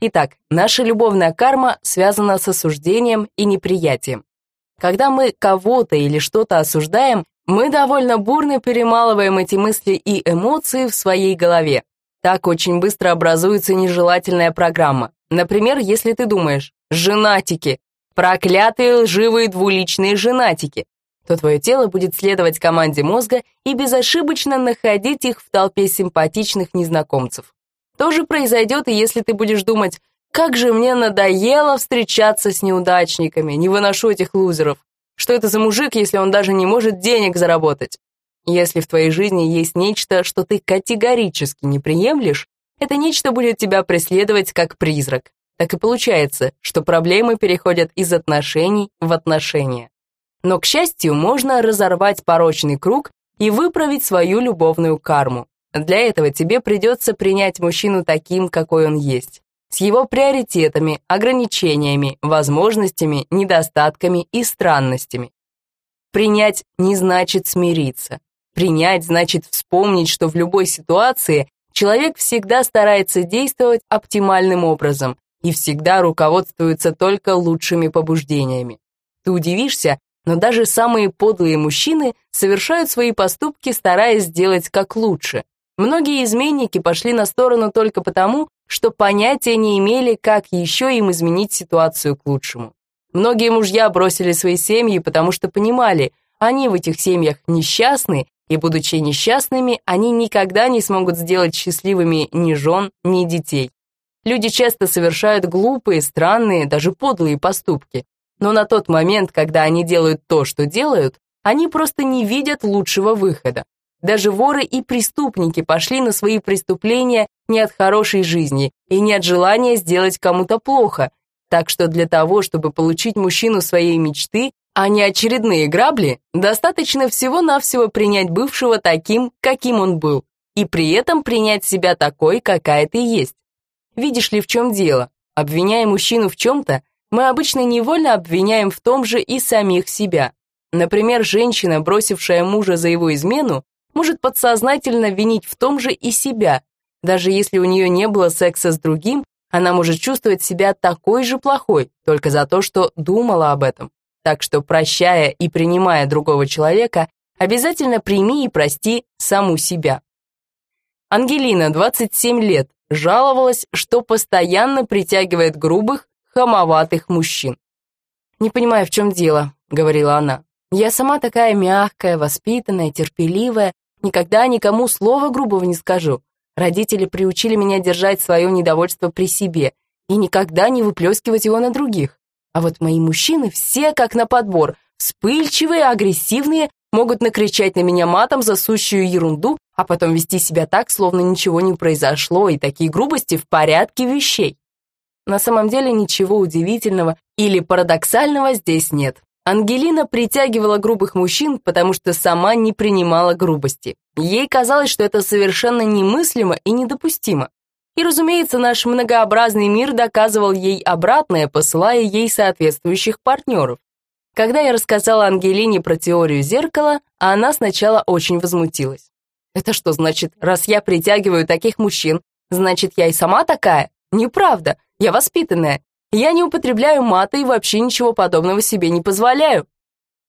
S1: Итак, наша любовная карма связана с осуждением и неприятием. Когда мы кого-то или что-то осуждаем, мы довольно бурно перемалываем эти мысли и эмоции в своей голове. Так очень быстро образуется нежелательная программа. Например, если ты думаешь «женатики», проклятые лживые двуличные женатики, то твое тело будет следовать команде мозга и безошибочно находить их в толпе симпатичных незнакомцев. То же произойдет и если ты будешь думать, как же мне надоело встречаться с неудачниками, не выношу этих лузеров. Что это за мужик, если он даже не может денег заработать? Если в твоей жизни есть нечто, что ты категорически не приемлешь, это нечто будет тебя преследовать как призрак. Так и получается, что проблемы переходят из отношений в отношения. Но, к счастью, можно разорвать порочный круг и выправить свою любовную карму. Для этого тебе придется принять мужчину таким, какой он есть, с его приоритетами, ограничениями, возможностями, недостатками и странностями. Принять не значит смириться. Принять значит вспомнить, что в любой ситуации человек всегда старается действовать оптимальным образом и всегда руководствуется только лучшими побуждениями. Ты удивишься, но даже самые подлые мужчины совершают свои поступки, стараясь сделать как лучше. Многие изменники пошли на сторону только потому, что понятия не имели, как еще им изменить ситуацию к лучшему. Многие мужья бросили свои семьи, потому что понимали, они в этих семьях несчастны, и, будучи несчастными, они никогда не смогут сделать счастливыми ни жен, ни детей. Люди часто совершают глупые, странные, даже подлые поступки, но на тот момент, когда они делают то, что делают, они просто не видят лучшего выхода. Даже воры и преступники пошли на свои преступления не от хорошей жизни и не от желания сделать кому-то плохо. Так что для того, чтобы получить мужчину своей мечты, а не очередные грабли, достаточно всего-навсего принять бывшего таким, каким он был, и при этом принять себя такой, какая ты есть. Видишь ли, в чем дело? Обвиняя мужчину в чем-то, мы обычно невольно обвиняем в том же и самих себя. Например, женщина, бросившая мужа за его измену, может подсознательно винить в том же и себя. Даже если у нее не было секса с другим, она может чувствовать себя такой же плохой, только за то, что думала об этом. Так что, прощая и принимая другого человека, обязательно прими и прости саму себя. Ангелина, 27 лет, жаловалась, что постоянно притягивает грубых, хамоватых мужчин. «Не понимаю, в чем дело», — говорила она. «Я сама такая мягкая, воспитанная, терпеливая, никогда никому слова грубого не скажу. Родители приучили меня держать свое недовольство при себе и никогда не выплескивать его на других. А вот мои мужчины все как на подбор, вспыльчивые, агрессивные, могут накричать на меня матом за сущую ерунду, а потом вести себя так, словно ничего не произошло, и такие грубости в порядке вещей. На самом деле ничего удивительного или парадоксального здесь нет. Ангелина притягивала грубых мужчин, потому что сама не принимала грубости. Ей казалось, что это совершенно немыслимо и недопустимо. И, разумеется, наш многообразный мир доказывал ей обратное, посылая ей соответствующих партнеров. Когда я рассказала Ангелине про теорию зеркала, она сначала очень возмутилась. «Это что значит, раз я притягиваю таких мужчин, значит, я и сама такая? Неправда. Я воспитанная. Я не употребляю мата и вообще ничего подобного себе не позволяю.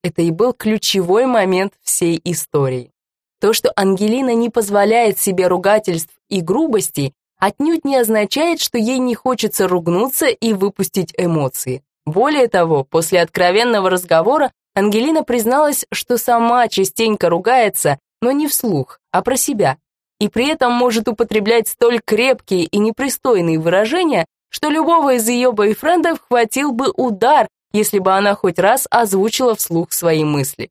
S1: Это и был ключевой момент всей истории. То, что Ангелина не позволяет себе ругательств и грубостей, отнюдь не означает, что ей не хочется ругнуться и выпустить эмоции. Более того, после откровенного разговора Ангелина призналась, что сама частенько ругается, но не вслух, а про себя, и при этом может употреблять столь крепкие и непристойные выражения, что любого из ее бойфрендов хватил бы удар, если бы она хоть раз озвучила вслух свои мысли.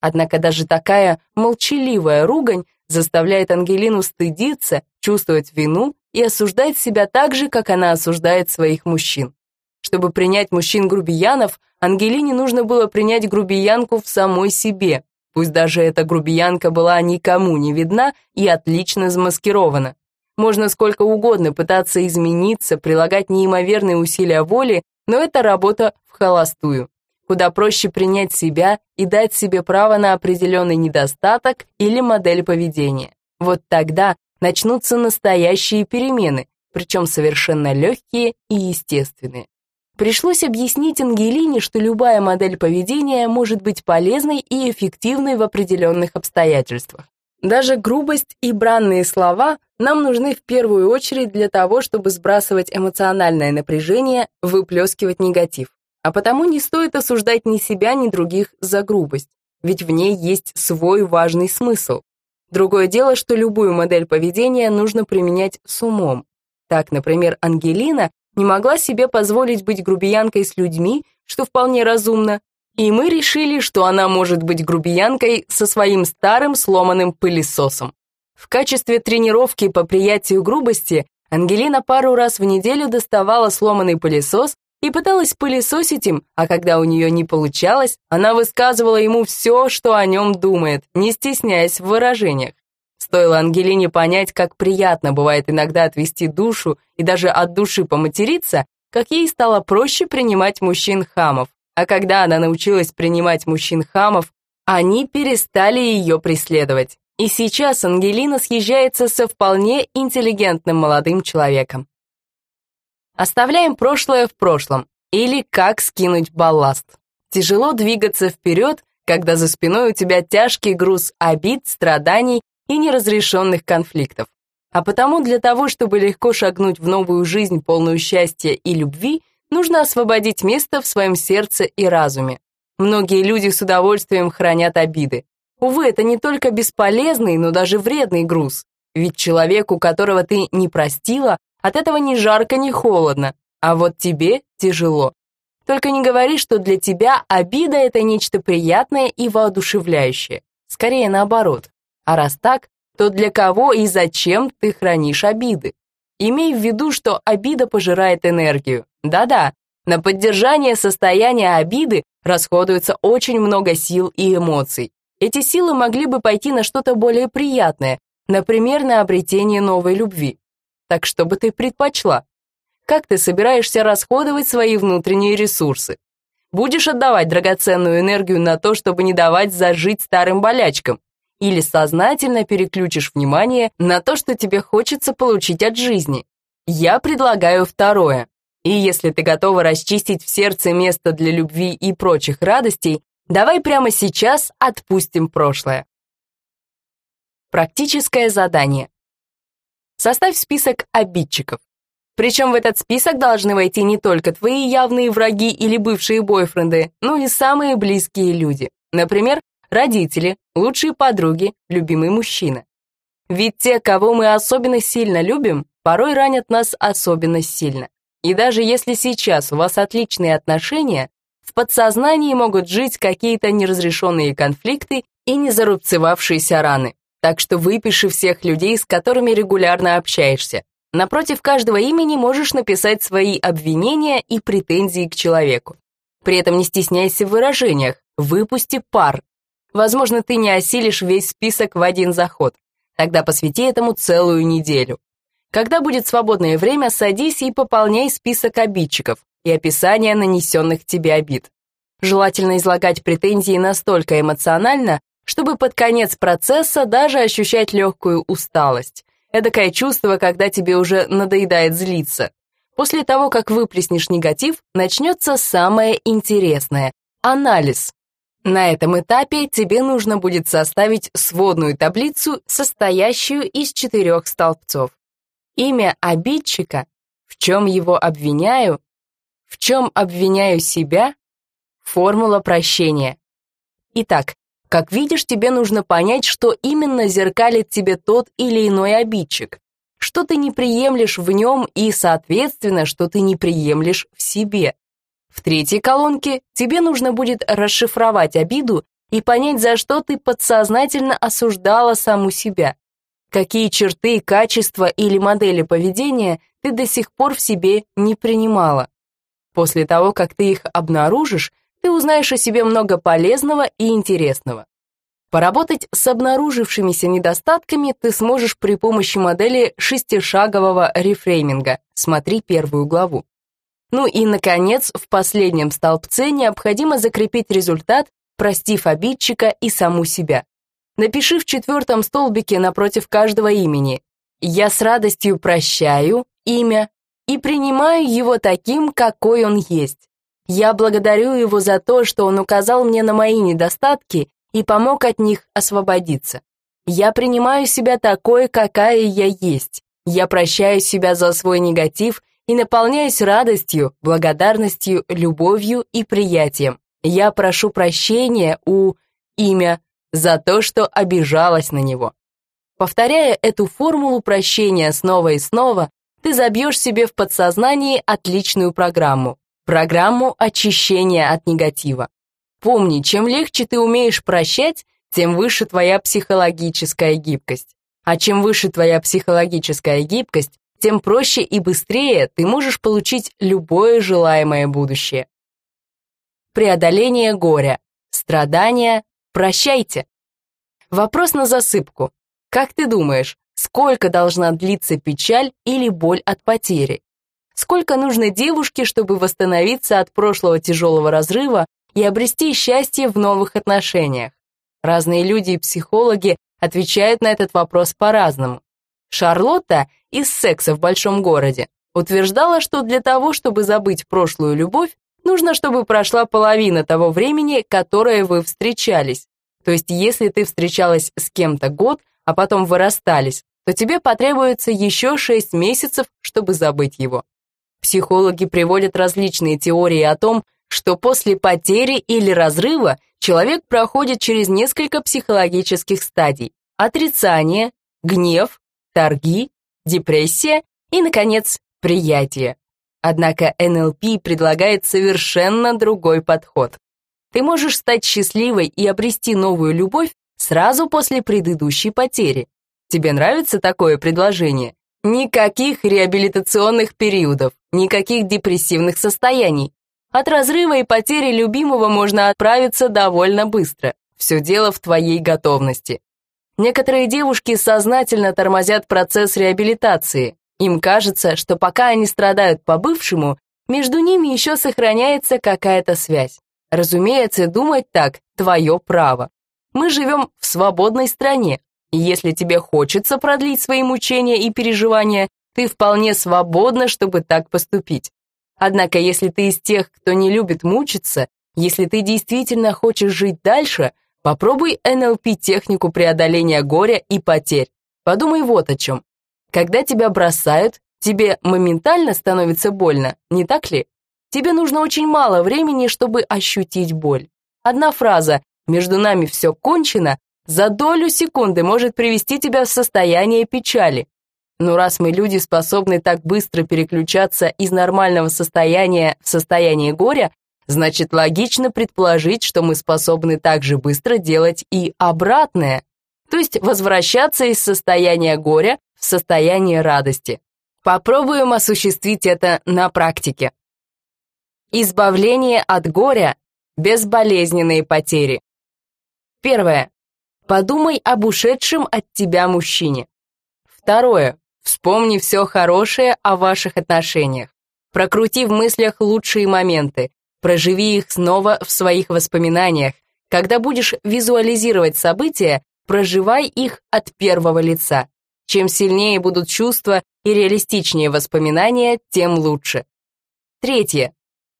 S1: Однако даже такая молчаливая ругань заставляет Ангелину стыдиться, чувствовать вину и осуждать себя так же, как она осуждает своих мужчин. Чтобы принять мужчин-грубиянов, Ангелине нужно было принять грубиянку в самой себе, пусть даже эта грубиянка была никому не видна и отлично замаскирована. Можно сколько угодно пытаться измениться, прилагать неимоверные усилия воли, но это работа в холостую. Куда проще принять себя и дать себе право на определенный недостаток или модель поведения. Вот тогда начнутся настоящие перемены, причем совершенно легкие и естественные. Пришлось объяснить Ангелине, что любая модель поведения может быть полезной и эффективной в определенных обстоятельствах. Даже грубость и бранные слова нам нужны в первую очередь для того, чтобы сбрасывать эмоциональное напряжение, выплескивать негатив. А потому не стоит осуждать ни себя, ни других за грубость, ведь в ней есть свой важный смысл. Другое дело, что любую модель поведения нужно применять с умом. Так, например, Ангелина не могла себе позволить быть грубиянкой с людьми, что вполне разумно, и мы решили, что она может быть грубиянкой со своим старым сломанным пылесосом. В качестве тренировки по приятию грубости Ангелина пару раз в неделю доставала сломанный пылесос и пыталась пылесосить им, а когда у нее не получалось, она высказывала ему все, что о нем думает, не стесняясь в выражениях. Стоило Ангелине понять, как приятно бывает иногда отвести душу и даже от души поматериться, как ей стало проще принимать мужчин-хамов. А когда она научилась принимать мужчин-хамов, они перестали ее преследовать. И сейчас Ангелина съезжается со вполне интеллигентным молодым человеком. Оставляем прошлое в прошлом, или как скинуть балласт. Тяжело двигаться вперед, когда за спиной у тебя тяжкий груз обид, страданий и неразрешенных конфликтов. А потому для того, чтобы легко шагнуть в новую жизнь, полную счастья и любви, нужно освободить место в своем сердце и разуме. Многие люди с удовольствием хранят обиды. Увы, это не только бесполезный, но даже вредный груз. Ведь человеку, которого ты не простила, от этого ни жарко, ни холодно. А вот тебе тяжело. Только не говори, что для тебя обида — это нечто приятное и воодушевляющее. Скорее наоборот. А раз так, то для кого и зачем ты хранишь обиды? Имей в виду, что обида пожирает энергию. Да-да, на поддержание состояния обиды расходуется очень много сил и эмоций. Эти силы могли бы пойти на что-то более приятное, например, на обретение новой любви. Так что бы ты предпочла? Как ты собираешься расходовать свои внутренние ресурсы? Будешь отдавать драгоценную энергию на то, чтобы не давать зажить старым болячкам? или сознательно переключишь внимание на то, что тебе хочется получить от жизни. Я предлагаю второе. И если ты готова расчистить в сердце место для любви и прочих радостей, давай прямо сейчас отпустим прошлое. Практическое задание. Составь список обидчиков. Причем в этот список должны войти не только твои явные враги или бывшие бойфренды, но и самые близкие люди. Например, родители, лучшие подруги, любимый мужчина. Ведь те, кого мы особенно сильно любим, порой ранят нас особенно сильно. И даже если сейчас у вас отличные отношения, в подсознании могут жить какие-то неразрешенные конфликты и незарубцевавшиеся раны. Так что выпиши всех людей, с которыми регулярно общаешься. Напротив каждого имени можешь написать свои обвинения и претензии к человеку. При этом не стесняйся в выражениях, выпусти пар, Возможно, ты не осилишь весь список в один заход. Тогда посвяти этому целую неделю. Когда будет свободное время, садись и пополняй список обидчиков и описание нанесенных тебе обид. Желательно излагать претензии настолько эмоционально, чтобы под конец процесса даже ощущать легкую усталость. Эдакое чувство, когда тебе уже надоедает злиться. После того, как выплеснешь негатив, начнется самое интересное – анализ. На этом этапе тебе нужно будет составить сводную таблицу, состоящую из четырех столбцов. Имя обидчика, в чем его обвиняю, в чем обвиняю себя, формула прощения. Итак, как видишь, тебе нужно понять, что именно зеркалит тебе тот или иной обидчик, что ты не приемлешь в нем и, соответственно, что ты не приемлешь в себе. В третьей колонке тебе нужно будет расшифровать обиду и понять, за что ты подсознательно осуждала саму себя. Какие черты, качества или модели поведения ты до сих пор в себе не принимала. После того, как ты их обнаружишь, ты узнаешь о себе много полезного и интересного. Поработать с обнаружившимися недостатками ты сможешь при помощи модели шестишагового рефрейминга. Смотри первую главу. Ну и, наконец, в последнем столбце необходимо закрепить результат, простив обидчика и саму себя. Напиши в четвертом столбике напротив каждого имени «Я с радостью прощаю» имя и принимаю его таким, какой он есть. Я благодарю его за то, что он указал мне на мои недостатки и помог от них освободиться. Я принимаю себя такой, какая я есть. Я прощаю себя за свой негатив и наполняюсь радостью, благодарностью, любовью и приятием. Я прошу прощения у имя за то, что обижалась на него. Повторяя эту формулу прощения снова и снова, ты забьешь себе в подсознании отличную программу. Программу очищения от негатива. Помни, чем легче ты умеешь прощать, тем выше твоя психологическая гибкость. А чем выше твоя психологическая гибкость, тем проще и быстрее ты можешь получить любое желаемое будущее. Преодоление горя, страдания, прощайте. Вопрос на засыпку. Как ты думаешь, сколько должна длиться печаль или боль от потери? Сколько нужно девушке, чтобы восстановиться от прошлого тяжелого разрыва и обрести счастье в новых отношениях? Разные люди и психологи отвечают на этот вопрос по-разному. Шарлотта из «Секса в большом городе» утверждала, что для того, чтобы забыть прошлую любовь, нужно, чтобы прошла половина того времени, которое вы встречались. То есть, если ты встречалась с кем-то год, а потом вы расстались, то тебе потребуется еще 6 месяцев, чтобы забыть его. Психологи приводят различные теории о том, что после потери или разрыва человек проходит через несколько психологических стадий – отрицание, гнев, торги, депрессия и, наконец, приятие. Однако НЛП предлагает совершенно другой подход. Ты можешь стать счастливой и обрести новую любовь сразу после предыдущей потери. Тебе нравится такое предложение? Никаких реабилитационных периодов, никаких депрессивных состояний. От разрыва и потери любимого можно отправиться довольно быстро. Все дело в твоей готовности. Некоторые девушки сознательно тормозят процесс реабилитации. Им кажется, что пока они страдают по бывшему, между ними еще сохраняется какая-то связь. Разумеется, думать так – твое право. Мы живем в свободной стране, если тебе хочется продлить свои мучения и переживания, ты вполне свободна, чтобы так поступить. Однако, если ты из тех, кто не любит мучиться, если ты действительно хочешь жить дальше, попробуй НЛП-технику преодоления горя и потерь. Подумай вот о чем. Когда тебя бросают, тебе моментально становится больно, не так ли? Тебе нужно очень мало времени, чтобы ощутить боль. Одна фраза «между нами все кончено» за долю секунды может привести тебя в состояние печали. Но раз мы люди способны так быстро переключаться из нормального состояния в состояние горя, значит логично предположить, что мы способны так же быстро делать и обратное, то есть возвращаться из состояния горя в состояние радости. Попробуем осуществить это на практике. Избавление от горя, безболезненные потери. Первое. Подумай об ушедшем от тебя мужчине. Второе. Вспомни все хорошее о ваших отношениях. Прокрути в мыслях лучшие моменты. Проживи их снова в своих воспоминаниях. Когда будешь визуализировать события, проживай их от первого лица. Чем сильнее будут чувства и реалистичнее воспоминания, тем лучше. Третье.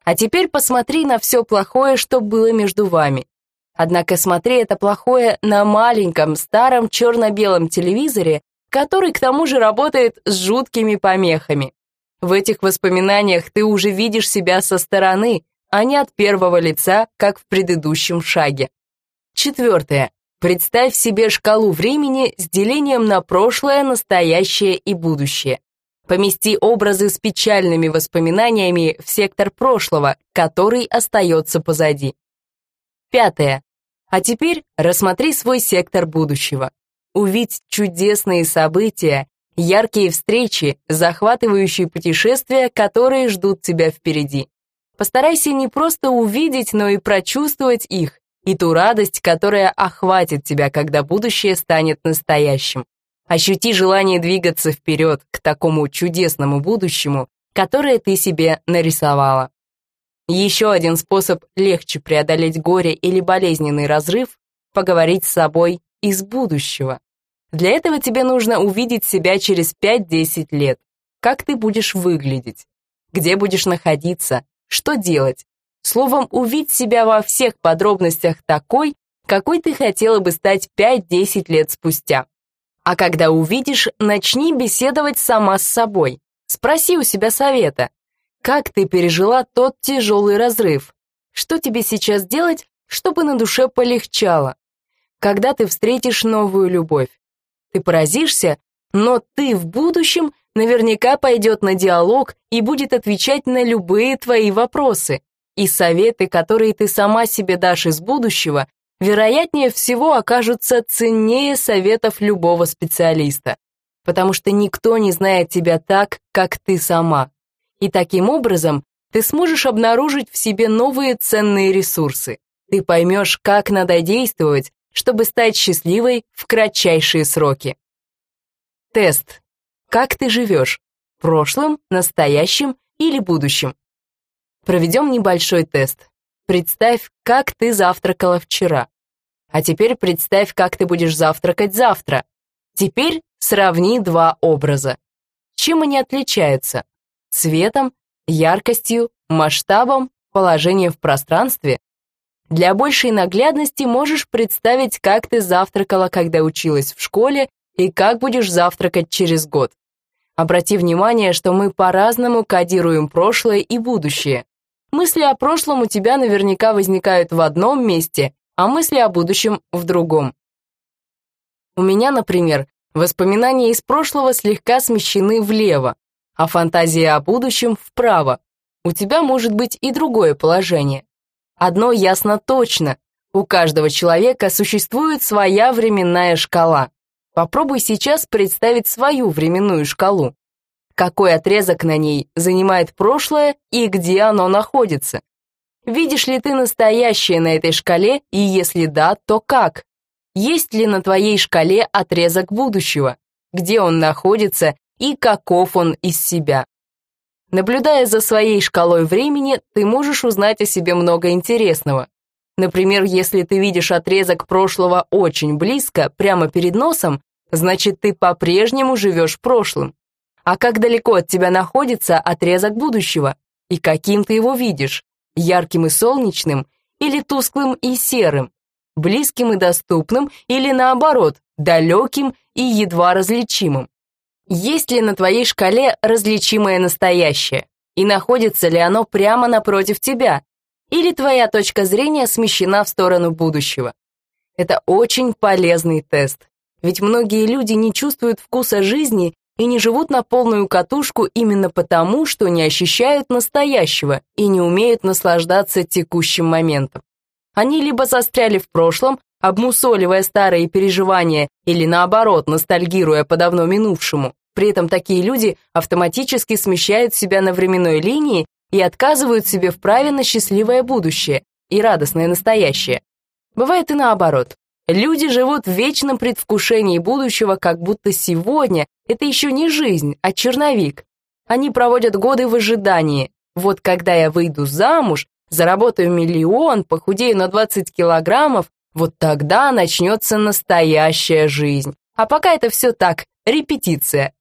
S1: А теперь посмотри на все плохое, что было между вами. Однако смотри это плохое на маленьком, старом черно-белом телевизоре, который к тому же работает с жуткими помехами. В этих воспоминаниях ты уже видишь себя со стороны, а не от первого лица, как в предыдущем шаге. Четвертое. Представь себе шкалу времени с делением на прошлое, настоящее и будущее. Помести образы с печальными воспоминаниями в сектор прошлого, который остается позади. Пятое. А теперь рассмотри свой сектор будущего. Увидь чудесные события, яркие встречи, захватывающие путешествия, которые ждут тебя впереди. Постарайся не просто увидеть, но и прочувствовать их, и ту радость, которая охватит тебя, когда будущее станет настоящим. Ощути желание двигаться вперед к такому чудесному будущему, которое ты себе нарисовала. Еще один способ легче преодолеть горе или болезненный разрыв — поговорить с собой из будущего. Для этого тебе нужно увидеть себя через 5-10 лет. Как ты будешь выглядеть? Где будешь находиться? Что делать? Словом, увидеть себя во всех подробностях такой, какой ты хотела бы стать 5-10 лет спустя. А когда увидишь, начни беседовать сама с собой. Спроси у себя совета. Как ты пережила тот тяжелый разрыв? Что тебе сейчас делать, чтобы на душе полегчало? Когда ты встретишь новую любовь? Ты поразишься, но ты в будущем наверняка пойдет на диалог и будет отвечать на любые твои вопросы. И советы, которые ты сама себе дашь из будущего, вероятнее всего окажутся ценнее советов любого специалиста, потому что никто не знает тебя так, как ты сама. И таким образом ты сможешь обнаружить в себе новые ценные ресурсы. Ты поймешь, как надо действовать, чтобы стать счастливой в кратчайшие сроки. Тест. Как ты живешь? Прошлым, настоящим или будущим? Проведем небольшой тест. Представь, как ты завтракала вчера. А теперь представь, как ты будешь завтракать завтра. Теперь сравни два образа. Чем они отличаются? Цветом, яркостью, масштабом, положением в пространстве? Для большей наглядности можешь представить, как ты завтракала, когда училась в школе, и как будешь завтракать через год. Обрати внимание, что мы по-разному кодируем прошлое и будущее. Мысли о прошлом у тебя наверняка возникают в одном месте, а мысли о будущем в другом. У меня, например, воспоминания из прошлого слегка смещены влево, а фантазия о будущем вправо. У тебя может быть и другое положение. Одно ясно точно. У каждого человека существует своя временная шкала. Попробуй сейчас представить свою временную шкалу. Какой отрезок на ней занимает прошлое и где оно находится? Видишь ли ты настоящее на этой шкале, и если да, то как? Есть ли на твоей шкале отрезок будущего? Где он находится и каков он из себя? Наблюдая за своей шкалой времени, ты можешь узнать о себе много интересного. Например, если ты видишь отрезок прошлого очень близко, прямо перед носом, значит, ты по-прежнему живешь прошлым. А как далеко от тебя находится отрезок будущего? И каким ты его видишь? Ярким и солнечным или тусклым и серым? Близким и доступным или наоборот, далеким и едва различимым? Есть ли на твоей шкале различимое настоящее? И находится ли оно прямо напротив тебя? Или твоя точка зрения смещена в сторону будущего? Это очень полезный тест. Ведь многие люди не чувствуют вкуса жизни и не живут на полную катушку именно потому, что не ощущают настоящего и не умеют наслаждаться текущим моментом. Они либо застряли в прошлом, обмусоливая старые переживания, или наоборот, ностальгируя по давно минувшему, при этом такие люди автоматически смещают себя на временной линии и отказывают себе в праве на счастливое будущее и радостное настоящее. Бывает и наоборот. Люди живут в вечном предвкушении будущего, как будто сегодня это еще не жизнь, а черновик. Они проводят годы в ожидании. Вот когда я выйду замуж, заработаю миллион, похудею на 20 килограммов, вот тогда начнется настоящая жизнь. А пока это все так, репетиция.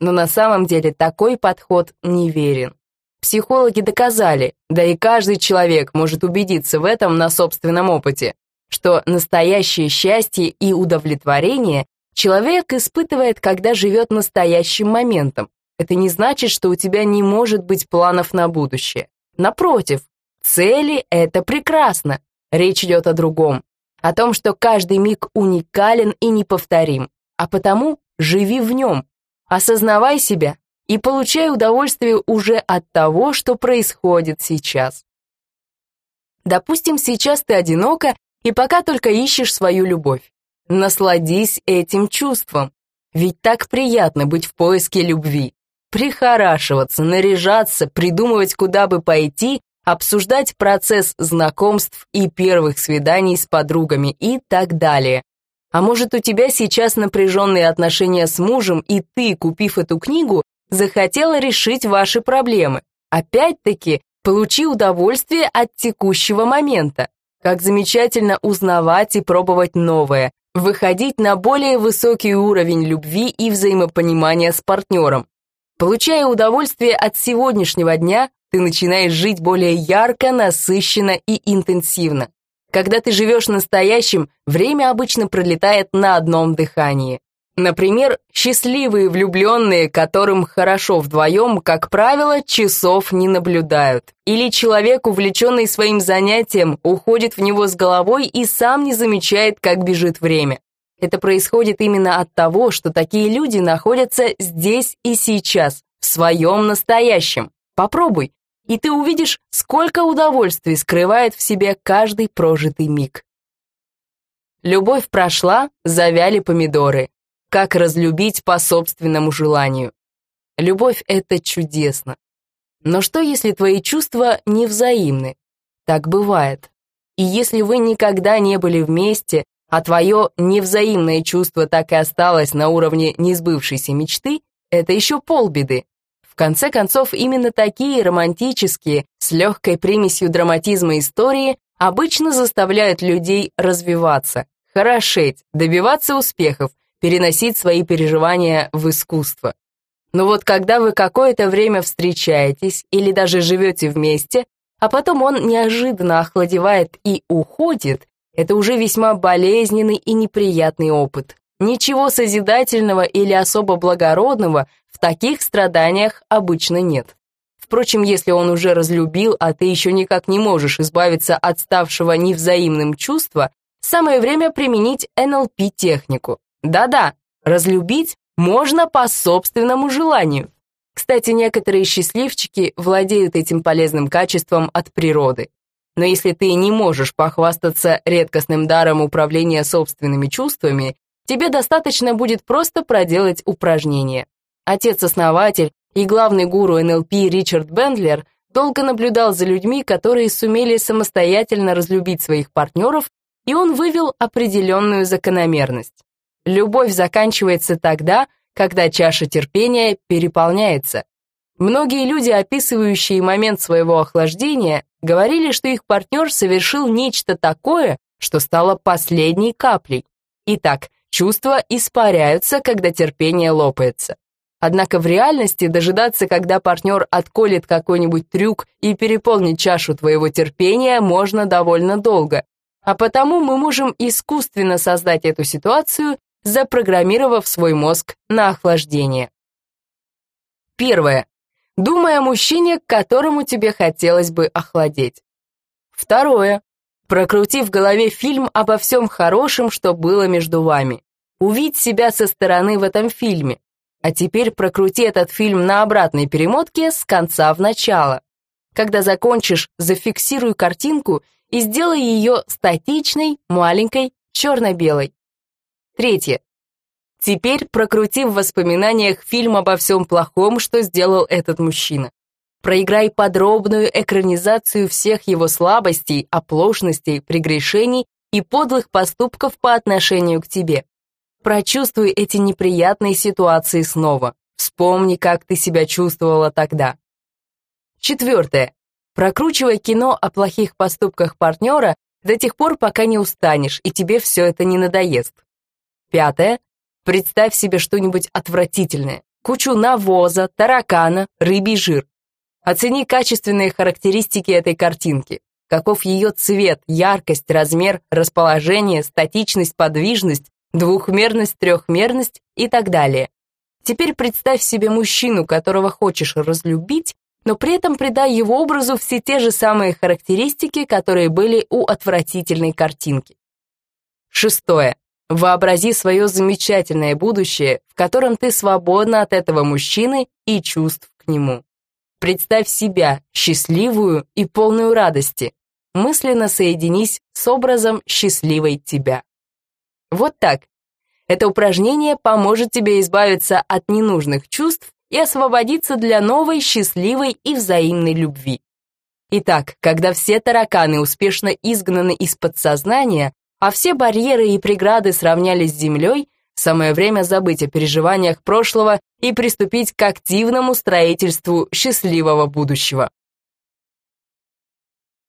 S1: Но на самом деле такой подход неверен. Психологи доказали, да и каждый человек может убедиться в этом на собственном опыте, что настоящее счастье и удовлетворение человек испытывает, когда живет настоящим моментом. Это не значит, что у тебя не может быть планов на будущее. Напротив, цели — это прекрасно. Речь идет о другом. О том, что каждый миг уникален и неповторим. А потому живи в нем. Осознавай себя и получай удовольствие уже от того, что происходит сейчас. Допустим, сейчас ты одинока и пока только ищешь свою любовь. Насладись этим чувством. Ведь так приятно быть в поиске любви. Прихорашиваться, наряжаться, придумывать, куда бы пойти, обсуждать процесс знакомств и первых свиданий с подругами и так далее. А может, у тебя сейчас напряженные отношения с мужем, и ты, купив эту книгу, захотела решить ваши проблемы. Опять-таки, получи удовольствие от текущего момента. Как замечательно узнавать и пробовать новое, выходить на более высокий уровень любви и взаимопонимания с партнером. Получая удовольствие от сегодняшнего дня, ты начинаешь жить более ярко, насыщенно и интенсивно. Когда ты живешь настоящим, время обычно пролетает на одном дыхании. Например, счастливые влюбленные, которым хорошо вдвоем, как правило, часов не наблюдают. Или человек, увлеченный своим занятием, уходит в него с головой и сам не замечает, как бежит время. Это происходит именно от того, что такие люди находятся здесь и сейчас, в своем настоящем. Попробуй, и ты увидишь, сколько удовольствий скрывает в себе каждый прожитый миг. Любовь прошла, завяли помидоры. Как разлюбить по собственному желанию? Любовь — это чудесно. Но что, если твои чувства невзаимны? Так бывает. И если вы никогда не были вместе, а твое невзаимное чувство так и осталось на уровне несбывшейся мечты, это еще полбеды. В конце концов, именно такие романтические, с легкой примесью драматизма истории обычно заставляют людей развиваться, хорошеть, добиваться успехов, переносить свои переживания в искусство. Но вот когда вы какое-то время встречаетесь или даже живете вместе, а потом он неожиданно охладевает и уходит, это уже весьма болезненный и неприятный опыт. Ничего созидательного или особо благородного в таких страданиях обычно нет. Впрочем, если он уже разлюбил, а ты еще никак не можешь избавиться от ставшего невзаимным чувства, самое время применить НЛП-технику. Да-да, разлюбить можно по собственному желанию. Кстати, некоторые счастливчики владеют этим полезным качеством от природы. Но если ты не можешь похвастаться редкостным даром управления собственными чувствами, тебе достаточно будет просто проделать упражнение. Отец-основатель и главный гуру НЛП Ричард Бендлер долго наблюдал за людьми, которые сумели самостоятельно разлюбить своих партнеров, и он вывел определенную закономерность. Любовь заканчивается тогда, когда чаша терпения переполняется. Многие люди, описывающие момент своего охлаждения, говорили, что их партнер совершил нечто такое, что стало последней каплей. Итак, чувства испаряются, когда терпение лопается. Однако в реальности дожидаться, когда партнер отколет какой-нибудь трюк и переполнит чашу твоего терпения, можно довольно долго. А потому мы можем искусственно создать эту ситуацию запрограммировав свой мозг на охлаждение. Первое. Думай о мужчине, к которому тебе хотелось бы охладеть. Второе. Прокрути в голове фильм обо всем хорошем, что было между вами. Увидь себя со стороны в этом фильме. А теперь прокрути этот фильм на обратной перемотке с конца в начало. Когда закончишь, зафиксируй картинку и сделай ее статичной, маленькой, черно-белой. Третье. Теперь прокрути в воспоминаниях фильм обо всем плохом, что сделал этот мужчина. Проиграй подробную экранизацию всех его слабостей, оплошностей, прегрешений и подлых поступков по отношению к тебе. Прочувствуй эти неприятные ситуации снова. Вспомни, как ты себя чувствовала тогда. Четвертое. Прокручивай кино о плохих поступках партнера до тех пор, пока не устанешь, и тебе все это не надоест. Пятое. Представь себе что-нибудь отвратительное. Кучу навоза, таракана, рыбий жир. Оцени качественные характеристики этой картинки. Каков ее цвет, яркость, размер, расположение, статичность, подвижность, двухмерность, трехмерность и так далее. Теперь представь себе мужчину, которого хочешь разлюбить, но при этом придай его образу все те же самые характеристики, которые были у отвратительной картинки. Шестое. Вообрази свое замечательное будущее, в котором ты свободна от этого мужчины и чувств к нему. Представь себя, счастливую и полную радости. Мысленно соединись с образом счастливой тебя. Вот так. Это упражнение поможет тебе избавиться от ненужных чувств и освободиться для новой, счастливой и взаимной любви. Итак, когда все тараканы успешно изгнаны из подсознания, а все барьеры и преграды сравнялись с землей, самое время забыть о переживаниях прошлого и приступить к активному строительству счастливого будущего.